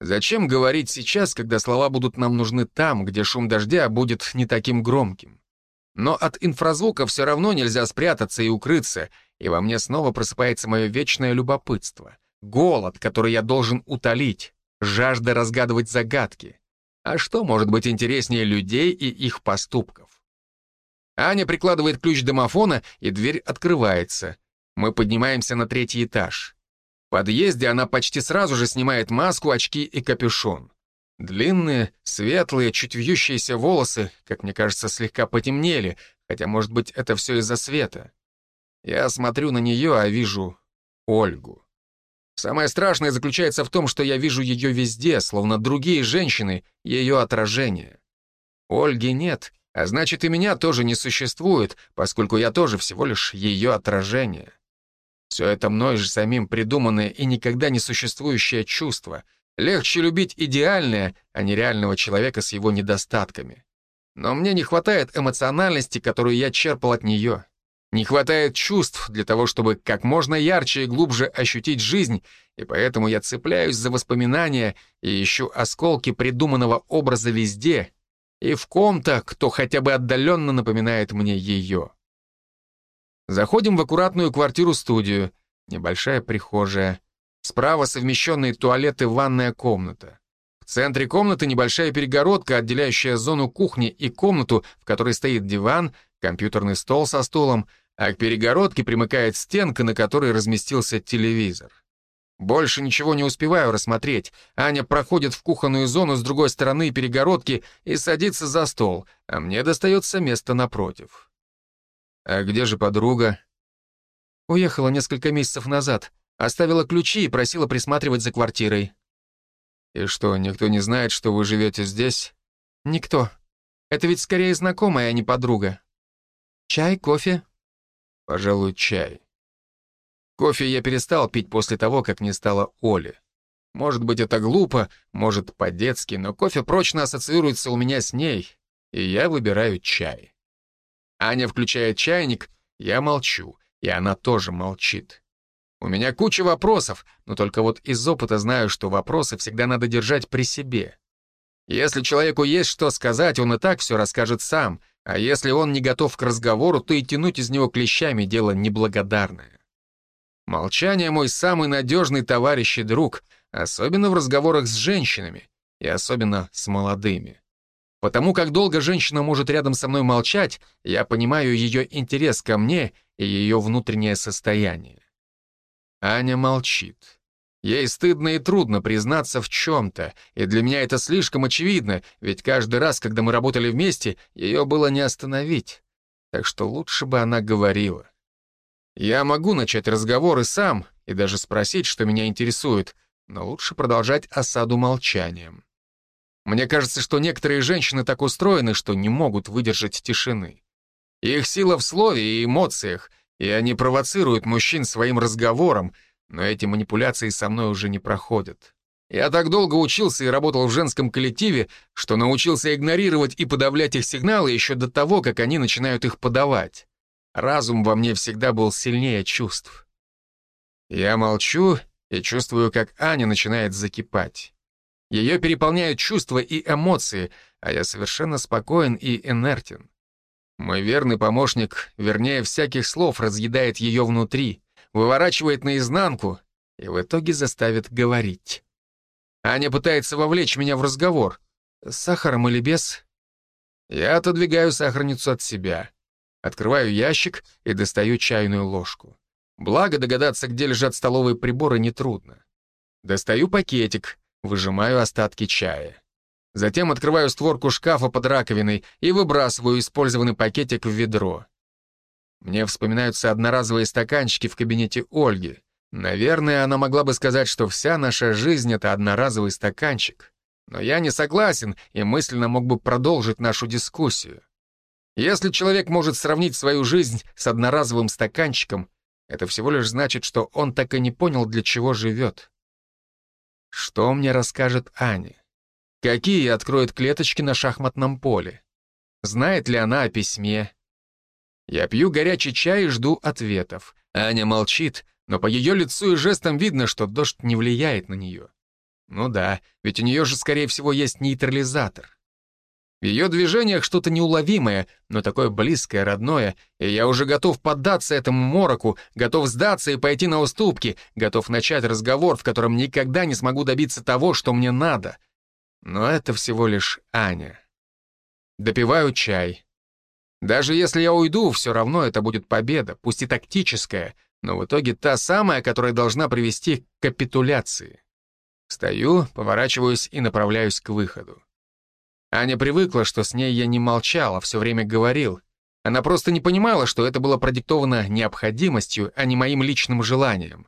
Зачем говорить сейчас, когда слова будут нам нужны там, где шум дождя будет не таким громким? Но от инфразвука все равно нельзя спрятаться и укрыться, и во мне снова просыпается мое вечное любопытство. Голод, который я должен утолить, жажда разгадывать загадки. А что может быть интереснее людей и их поступков? Аня прикладывает ключ домофона, и дверь открывается. Мы поднимаемся на третий этаж. В подъезде она почти сразу же снимает маску, очки и капюшон. Длинные, светлые, чуть вьющиеся волосы, как мне кажется, слегка потемнели, хотя, может быть, это все из-за света. Я смотрю на нее, а вижу Ольгу. Самое страшное заключается в том, что я вижу ее везде, словно другие женщины, ее отражение. Ольги нет, а значит, и меня тоже не существует, поскольку я тоже всего лишь ее отражение. Все это мной же самим придуманное и никогда не существующее чувство — Легче любить идеальное, а не реального человека с его недостатками. Но мне не хватает эмоциональности, которую я черпал от нее. Не хватает чувств для того, чтобы как можно ярче и глубже ощутить жизнь, и поэтому я цепляюсь за воспоминания и ищу осколки придуманного образа везде и в ком-то, кто хотя бы отдаленно напоминает мне ее. Заходим в аккуратную квартиру-студию, небольшая прихожая, Справа совмещенные туалет и ванная комната. В центре комнаты небольшая перегородка, отделяющая зону кухни и комнату, в которой стоит диван, компьютерный стол со стулом, а к перегородке примыкает стенка, на которой разместился телевизор. Больше ничего не успеваю рассмотреть. Аня проходит в кухонную зону с другой стороны перегородки и садится за стол, а мне достается место напротив. «А где же подруга?» «Уехала несколько месяцев назад. Оставила ключи и просила присматривать за квартирой. «И что, никто не знает, что вы живете здесь?» «Никто. Это ведь скорее знакомая, а не подруга. Чай, кофе?» «Пожалуй, чай. Кофе я перестал пить после того, как не стало Оли. Может быть, это глупо, может, по-детски, но кофе прочно ассоциируется у меня с ней, и я выбираю чай. Аня включает чайник, я молчу, и она тоже молчит. У меня куча вопросов, но только вот из опыта знаю, что вопросы всегда надо держать при себе. Если человеку есть что сказать, он и так все расскажет сам, а если он не готов к разговору, то и тянуть из него клещами дело неблагодарное. Молчание мой самый надежный товарищ и друг, особенно в разговорах с женщинами, и особенно с молодыми. Потому как долго женщина может рядом со мной молчать, я понимаю ее интерес ко мне и ее внутреннее состояние. Аня молчит. Ей стыдно и трудно признаться в чем-то, и для меня это слишком очевидно, ведь каждый раз, когда мы работали вместе, ее было не остановить. Так что лучше бы она говорила. Я могу начать разговор и сам, и даже спросить, что меня интересует, но лучше продолжать осаду молчанием. Мне кажется, что некоторые женщины так устроены, что не могут выдержать тишины. Их сила в слове и эмоциях, и они провоцируют мужчин своим разговором, но эти манипуляции со мной уже не проходят. Я так долго учился и работал в женском коллективе, что научился игнорировать и подавлять их сигналы еще до того, как они начинают их подавать. Разум во мне всегда был сильнее чувств. Я молчу и чувствую, как Аня начинает закипать. Ее переполняют чувства и эмоции, а я совершенно спокоен и инертен. Мой верный помощник, вернее, всяких слов, разъедает ее внутри, выворачивает наизнанку и в итоге заставит говорить. Аня пытается вовлечь меня в разговор. С сахаром или без? Я отодвигаю сахарницу от себя. Открываю ящик и достаю чайную ложку. Благо догадаться, где лежат столовые приборы, нетрудно. Достаю пакетик, выжимаю остатки чая. Затем открываю створку шкафа под раковиной и выбрасываю использованный пакетик в ведро. Мне вспоминаются одноразовые стаканчики в кабинете Ольги. Наверное, она могла бы сказать, что вся наша жизнь — это одноразовый стаканчик. Но я не согласен и мысленно мог бы продолжить нашу дискуссию. Если человек может сравнить свою жизнь с одноразовым стаканчиком, это всего лишь значит, что он так и не понял, для чего живет. Что мне расскажет Аня? Какие откроет клеточки на шахматном поле? Знает ли она о письме? Я пью горячий чай и жду ответов. Аня молчит, но по ее лицу и жестам видно, что дождь не влияет на нее. Ну да, ведь у нее же, скорее всего, есть нейтрализатор. В ее движениях что-то неуловимое, но такое близкое, родное, и я уже готов поддаться этому мороку, готов сдаться и пойти на уступки, готов начать разговор, в котором никогда не смогу добиться того, что мне надо. Но это всего лишь Аня. Допиваю чай. Даже если я уйду, все равно это будет победа, пусть и тактическая, но в итоге та самая, которая должна привести к капитуляции. Встаю, поворачиваюсь и направляюсь к выходу. Аня привыкла, что с ней я не молчал, а все время говорил. Она просто не понимала, что это было продиктовано необходимостью, а не моим личным желанием.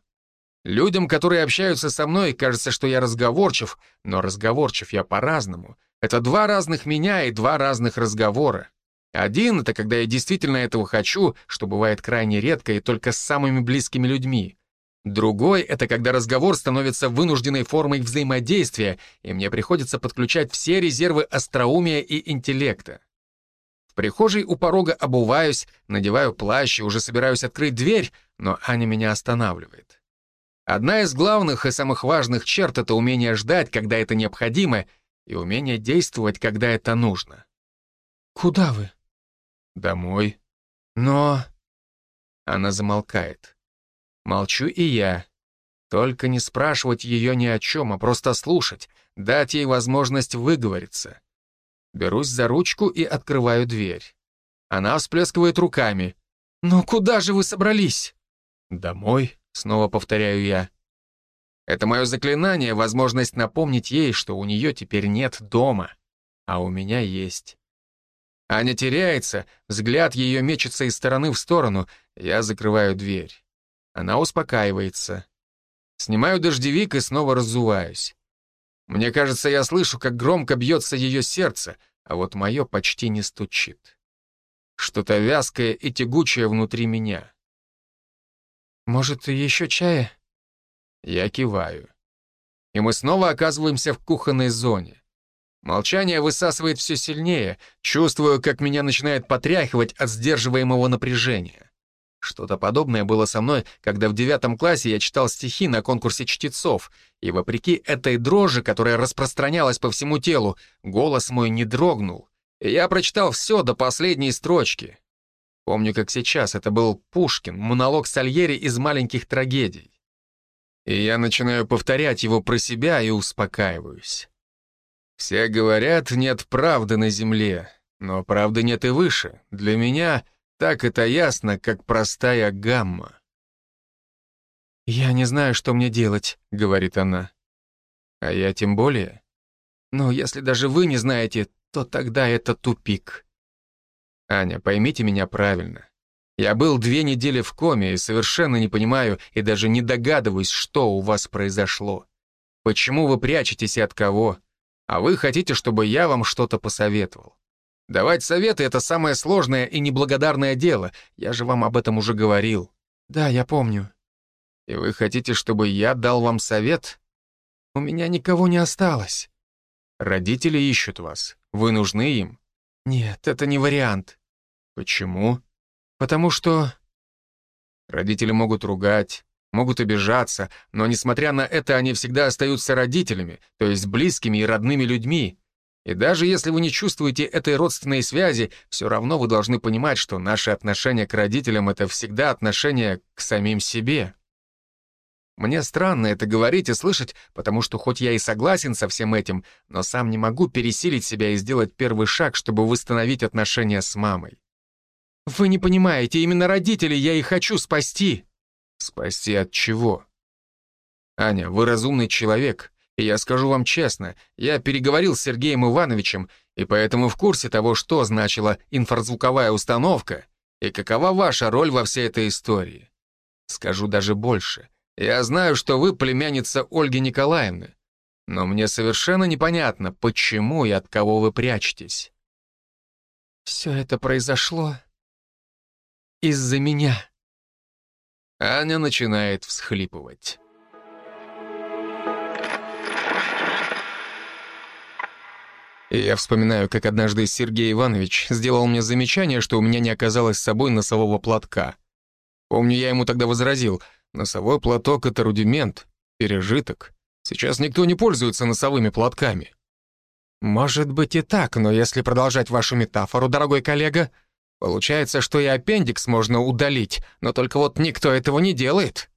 Людям, которые общаются со мной, кажется, что я разговорчив, но разговорчив я по-разному. Это два разных меня и два разных разговора. Один — это когда я действительно этого хочу, что бывает крайне редко и только с самыми близкими людьми. Другой — это когда разговор становится вынужденной формой взаимодействия, и мне приходится подключать все резервы остроумия и интеллекта. В прихожей у порога обуваюсь, надеваю плащ и уже собираюсь открыть дверь, но Аня меня останавливает. Одна из главных и самых важных черт — это умение ждать, когда это необходимо, и умение действовать, когда это нужно. «Куда вы?» «Домой». «Но...» Она замолкает. Молчу и я. Только не спрашивать ее ни о чем, а просто слушать, дать ей возможность выговориться. Берусь за ручку и открываю дверь. Она всплескивает руками. «Ну куда же вы собрались?» «Домой», — снова повторяю я. Это мое заклинание, возможность напомнить ей, что у нее теперь нет дома, а у меня есть. Аня теряется, взгляд ее мечется из стороны в сторону, я закрываю дверь. Она успокаивается. Снимаю дождевик и снова разуваюсь. Мне кажется, я слышу, как громко бьется ее сердце, а вот мое почти не стучит. Что-то вязкое и тягучее внутри меня. «Может, еще чая?» Я киваю. И мы снова оказываемся в кухонной зоне. Молчание высасывает все сильнее, чувствую, как меня начинает потряхивать от сдерживаемого напряжения. Что-то подобное было со мной, когда в девятом классе я читал стихи на конкурсе чтецов, и вопреки этой дрожи, которая распространялась по всему телу, голос мой не дрогнул. Я прочитал все до последней строчки. Помню, как сейчас, это был Пушкин, монолог Сальери из «Маленьких трагедий». И я начинаю повторять его про себя и успокаиваюсь. Все говорят, нет правды на земле, но правды нет и выше. Для меня — так это ясно, как простая гамма. «Я не знаю, что мне делать», — говорит она. «А я тем более. Но если даже вы не знаете, то тогда это тупик». «Аня, поймите меня правильно. Я был две недели в коме и совершенно не понимаю и даже не догадываюсь, что у вас произошло. Почему вы прячетесь и от кого? А вы хотите, чтобы я вам что-то посоветовал. Давать советы — это самое сложное и неблагодарное дело. Я же вам об этом уже говорил. Да, я помню. И вы хотите, чтобы я дал вам совет? У меня никого не осталось. Родители ищут вас. Вы нужны им? Нет, это не вариант. Почему? Потому что... Родители могут ругать, могут обижаться, но, несмотря на это, они всегда остаются родителями, то есть близкими и родными людьми. И даже если вы не чувствуете этой родственной связи, все равно вы должны понимать, что наше отношение к родителям — это всегда отношение к самим себе. Мне странно это говорить и слышать, потому что хоть я и согласен со всем этим, но сам не могу пересилить себя и сделать первый шаг, чтобы восстановить отношения с мамой. Вы не понимаете, именно родителей я и хочу спасти. Спасти от чего? Аня, вы разумный человек, и я скажу вам честно, я переговорил с Сергеем Ивановичем, и поэтому в курсе того, что значила инфразвуковая установка и какова ваша роль во всей этой истории. Скажу даже больше. Я знаю, что вы племянница Ольги Николаевны, но мне совершенно непонятно, почему и от кого вы прячетесь. Все это произошло из-за меня. Аня начинает всхлипывать. Я вспоминаю, как однажды Сергей Иванович сделал мне замечание, что у меня не оказалось с собой носового платка. Помню, я ему тогда возразил, Носовой платок — это рудимент, пережиток. Сейчас никто не пользуется носовыми платками. Может быть и так, но если продолжать вашу метафору, дорогой коллега, получается, что и аппендикс можно удалить, но только вот никто этого не делает.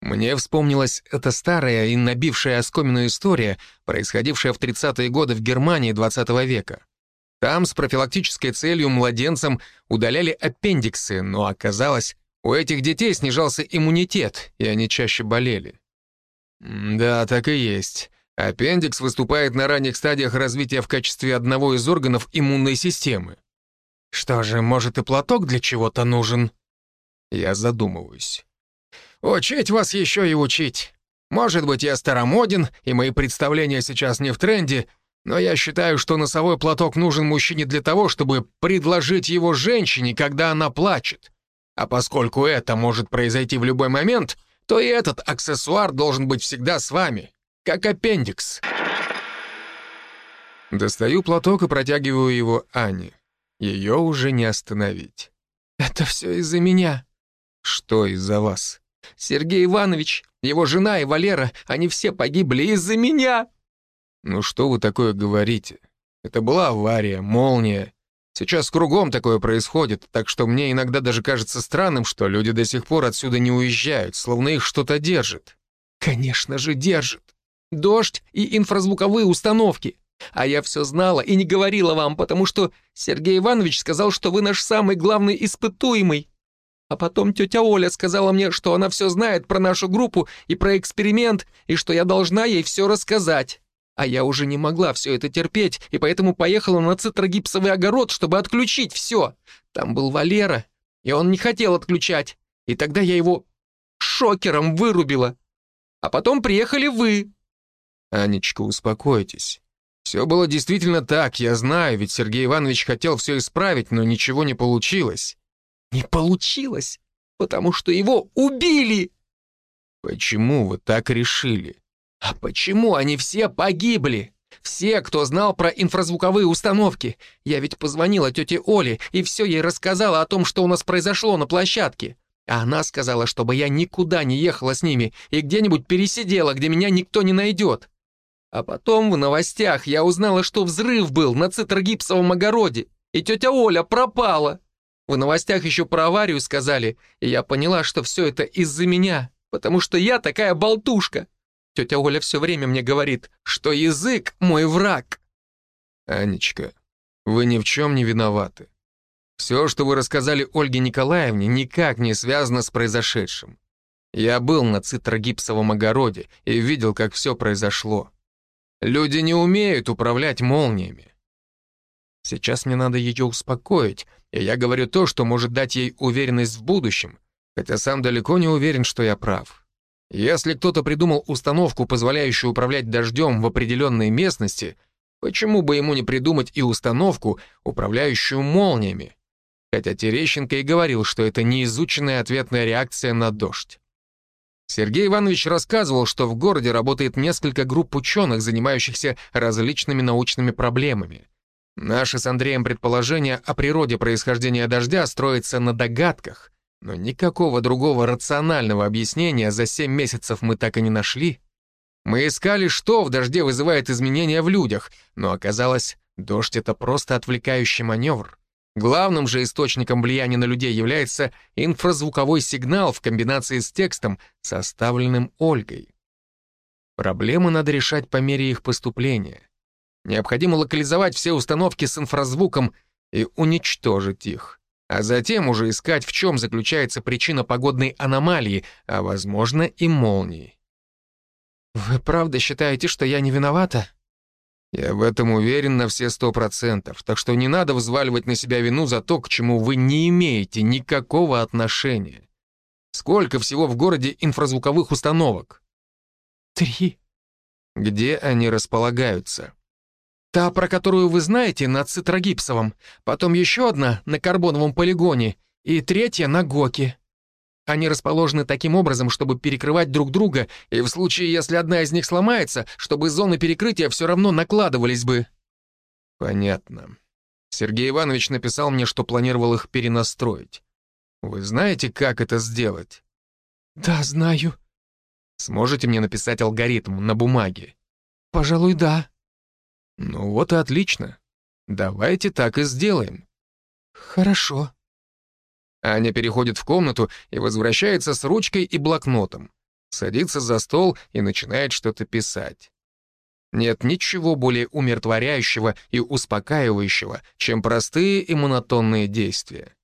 Мне вспомнилась эта старая и набившая оскомину история, происходившая в 30-е годы в Германии 20 -го века. Там с профилактической целью младенцам удаляли аппендиксы, но оказалось, у этих детей снижался иммунитет, и они чаще болели. Да, так и есть. Аппендикс выступает на ранних стадиях развития в качестве одного из органов иммунной системы. Что же, может и платок для чего-то нужен? Я задумываюсь. Учить вас еще и учить. Может быть, я старомоден, и мои представления сейчас не в тренде, но я считаю, что носовой платок нужен мужчине для того, чтобы предложить его женщине, когда она плачет. А поскольку это может произойти в любой момент, то и этот аксессуар должен быть всегда с вами, как аппендикс. Достаю платок и протягиваю его Ане. Ее уже не остановить. «Это все из-за меня». «Что из-за вас?» «Сергей Иванович, его жена и Валера, они все погибли из-за меня». «Ну что вы такое говорите? Это была авария, молния. Сейчас кругом такое происходит, так что мне иногда даже кажется странным, что люди до сих пор отсюда не уезжают, словно их что-то держит». «Конечно же держит. Дождь и инфразвуковые установки. А я все знала и не говорила вам, потому что Сергей Иванович сказал, что вы наш самый главный испытуемый. А потом тетя Оля сказала мне, что она все знает про нашу группу и про эксперимент, и что я должна ей все рассказать. А я уже не могла все это терпеть, и поэтому поехала на цитрогипсовый огород, чтобы отключить все. Там был Валера, и он не хотел отключать. И тогда я его шокером вырубила. А потом приехали вы. Анечка, успокойтесь. Все было действительно так, я знаю, ведь Сергей Иванович хотел все исправить, но ничего не получилось. Не получилось, потому что его убили. Почему вы так решили? А почему они все погибли? Все, кто знал про инфразвуковые установки. Я ведь позвонила тете Оле и все ей рассказала о том, что у нас произошло на площадке. А она сказала, чтобы я никуда не ехала с ними и где-нибудь пересидела, где меня никто не найдет. А потом в новостях я узнала, что взрыв был на цитрогипсовом огороде, и тетя Оля пропала. В новостях еще про аварию сказали, и я поняла, что все это из-за меня, потому что я такая болтушка. Тетя Оля все время мне говорит, что язык — мой враг. Анечка, вы ни в чем не виноваты. Все, что вы рассказали Ольге Николаевне, никак не связано с произошедшим. Я был на цитрогипсовом огороде и видел, как все произошло. Люди не умеют управлять молниями. Сейчас мне надо ее успокоить, и я говорю то, что может дать ей уверенность в будущем, хотя сам далеко не уверен, что я прав. Если кто-то придумал установку, позволяющую управлять дождем в определенной местности, почему бы ему не придумать и установку, управляющую молниями? Хотя Терещенко и говорил, что это неизученная ответная реакция на дождь. Сергей Иванович рассказывал, что в городе работает несколько групп ученых, занимающихся различными научными проблемами. Наши с Андреем предположения о природе происхождения дождя строятся на догадках, но никакого другого рационального объяснения за семь месяцев мы так и не нашли. Мы искали, что в дожде вызывает изменения в людях, но оказалось, дождь — это просто отвлекающий маневр. Главным же источником влияния на людей является инфразвуковой сигнал в комбинации с текстом, составленным Ольгой. Проблемы надо решать по мере их поступления. Необходимо локализовать все установки с инфразвуком и уничтожить их а затем уже искать, в чем заключается причина погодной аномалии, а, возможно, и молнии. «Вы правда считаете, что я не виновата?» «Я в этом уверен на все сто процентов, так что не надо взваливать на себя вину за то, к чему вы не имеете никакого отношения. Сколько всего в городе инфразвуковых установок?» «Три». «Где они располагаются?» Та, про которую вы знаете, на цитрогипсовом. Потом еще одна на карбоновом полигоне. И третья на ГОКе. Они расположены таким образом, чтобы перекрывать друг друга, и в случае, если одна из них сломается, чтобы зоны перекрытия все равно накладывались бы. Понятно. Сергей Иванович написал мне, что планировал их перенастроить. Вы знаете, как это сделать? Да, знаю. Сможете мне написать алгоритм на бумаге? Пожалуй, да. Ну вот и отлично. Давайте так и сделаем. Хорошо. Аня переходит в комнату и возвращается с ручкой и блокнотом. Садится за стол и начинает что-то писать. Нет ничего более умиротворяющего и успокаивающего, чем простые и монотонные действия.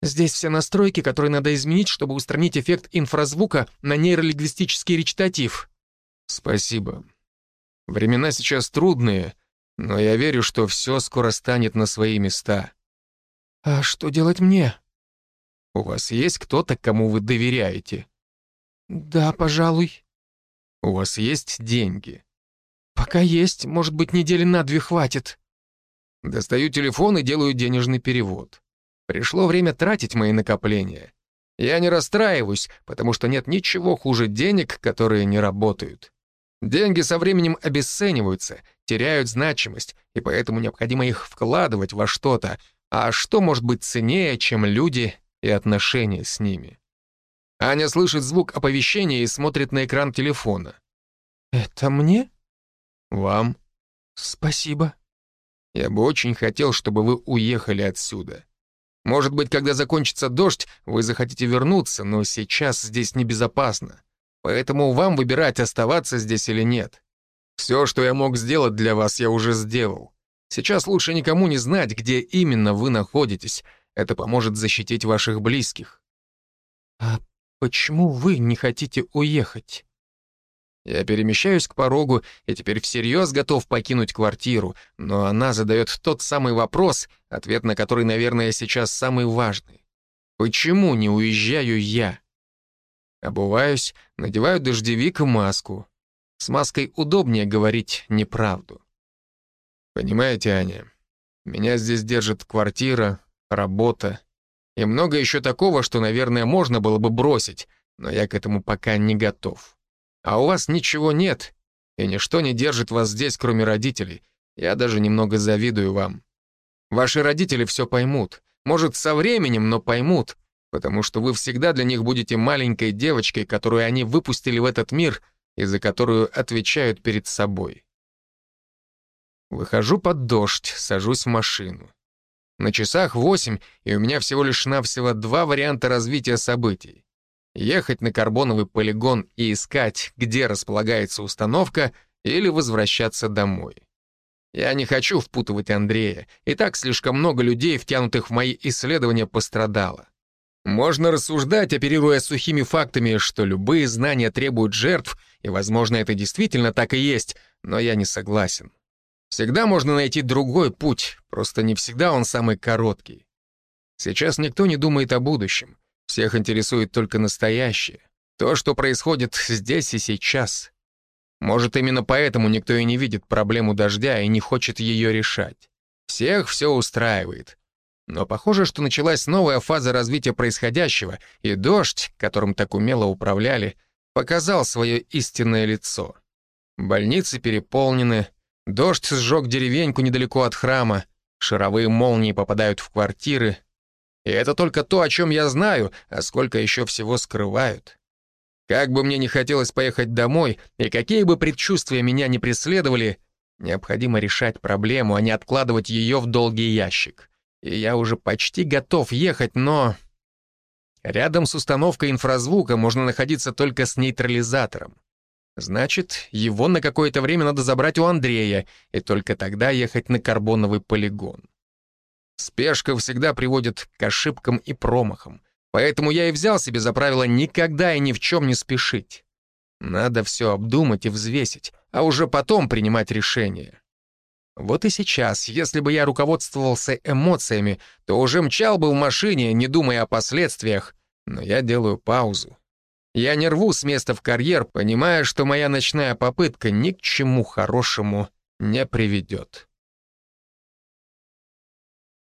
Здесь все настройки, которые надо изменить, чтобы устранить эффект инфразвука на нейролингвистический речитатив. Спасибо. Времена сейчас трудные, но я верю, что все скоро станет на свои места. А что делать мне? У вас есть кто-то, кому вы доверяете? Да, пожалуй. У вас есть деньги? Пока есть, может быть, недели на две хватит. Достаю телефон и делаю денежный перевод. Пришло время тратить мои накопления. Я не расстраиваюсь, потому что нет ничего хуже денег, которые не работают. Деньги со временем обесцениваются, теряют значимость, и поэтому необходимо их вкладывать во что-то. А что может быть ценнее, чем люди и отношения с ними? Аня слышит звук оповещения и смотрит на экран телефона. «Это мне?» «Вам?» «Спасибо». «Я бы очень хотел, чтобы вы уехали отсюда. Может быть, когда закончится дождь, вы захотите вернуться, но сейчас здесь небезопасно. Поэтому вам выбирать, оставаться здесь или нет. Все, что я мог сделать для вас, я уже сделал. Сейчас лучше никому не знать, где именно вы находитесь. Это поможет защитить ваших близких. А почему вы не хотите уехать? Я перемещаюсь к порогу и теперь всерьез готов покинуть квартиру, но она задает тот самый вопрос, ответ на который, наверное, сейчас самый важный. Почему не уезжаю я? Обуваюсь, надеваю дождевик и маску. С маской удобнее говорить неправду. Понимаете, Аня, меня здесь держит квартира, работа и много еще такого, что, наверное, можно было бы бросить, но я к этому пока не готов. А у вас ничего нет, и ничто не держит вас здесь, кроме родителей. Я даже немного завидую вам. Ваши родители все поймут. Может, со временем, но поймут, потому что вы всегда для них будете маленькой девочкой, которую они выпустили в этот мир и за которую отвечают перед собой. Выхожу под дождь, сажусь в машину. На часах восемь, и у меня всего лишь навсего два варианта развития событий ехать на карбоновый полигон и искать, где располагается установка, или возвращаться домой. Я не хочу впутывать Андрея, и так слишком много людей, втянутых в мои исследования, пострадало. Можно рассуждать, оперируя сухими фактами, что любые знания требуют жертв, и, возможно, это действительно так и есть, но я не согласен. Всегда можно найти другой путь, просто не всегда он самый короткий. Сейчас никто не думает о будущем. Всех интересует только настоящее, то, что происходит здесь и сейчас. Может, именно поэтому никто и не видит проблему дождя и не хочет ее решать. Всех все устраивает. Но похоже, что началась новая фаза развития происходящего, и дождь, которым так умело управляли, показал свое истинное лицо. Больницы переполнены, дождь сжег деревеньку недалеко от храма, шаровые молнии попадают в квартиры, и это только то, о чем я знаю, а сколько еще всего скрывают. Как бы мне не хотелось поехать домой, и какие бы предчувствия меня не преследовали, необходимо решать проблему, а не откладывать ее в долгий ящик. И я уже почти готов ехать, но... Рядом с установкой инфразвука можно находиться только с нейтрализатором. Значит, его на какое-то время надо забрать у Андрея, и только тогда ехать на карбоновый полигон. Спешка всегда приводит к ошибкам и промахам, поэтому я и взял себе за правило никогда и ни в чем не спешить. Надо все обдумать и взвесить, а уже потом принимать решение. Вот и сейчас, если бы я руководствовался эмоциями, то уже мчал бы в машине, не думая о последствиях, но я делаю паузу. Я не рву с места в карьер, понимая, что моя ночная попытка ни к чему хорошему не приведет.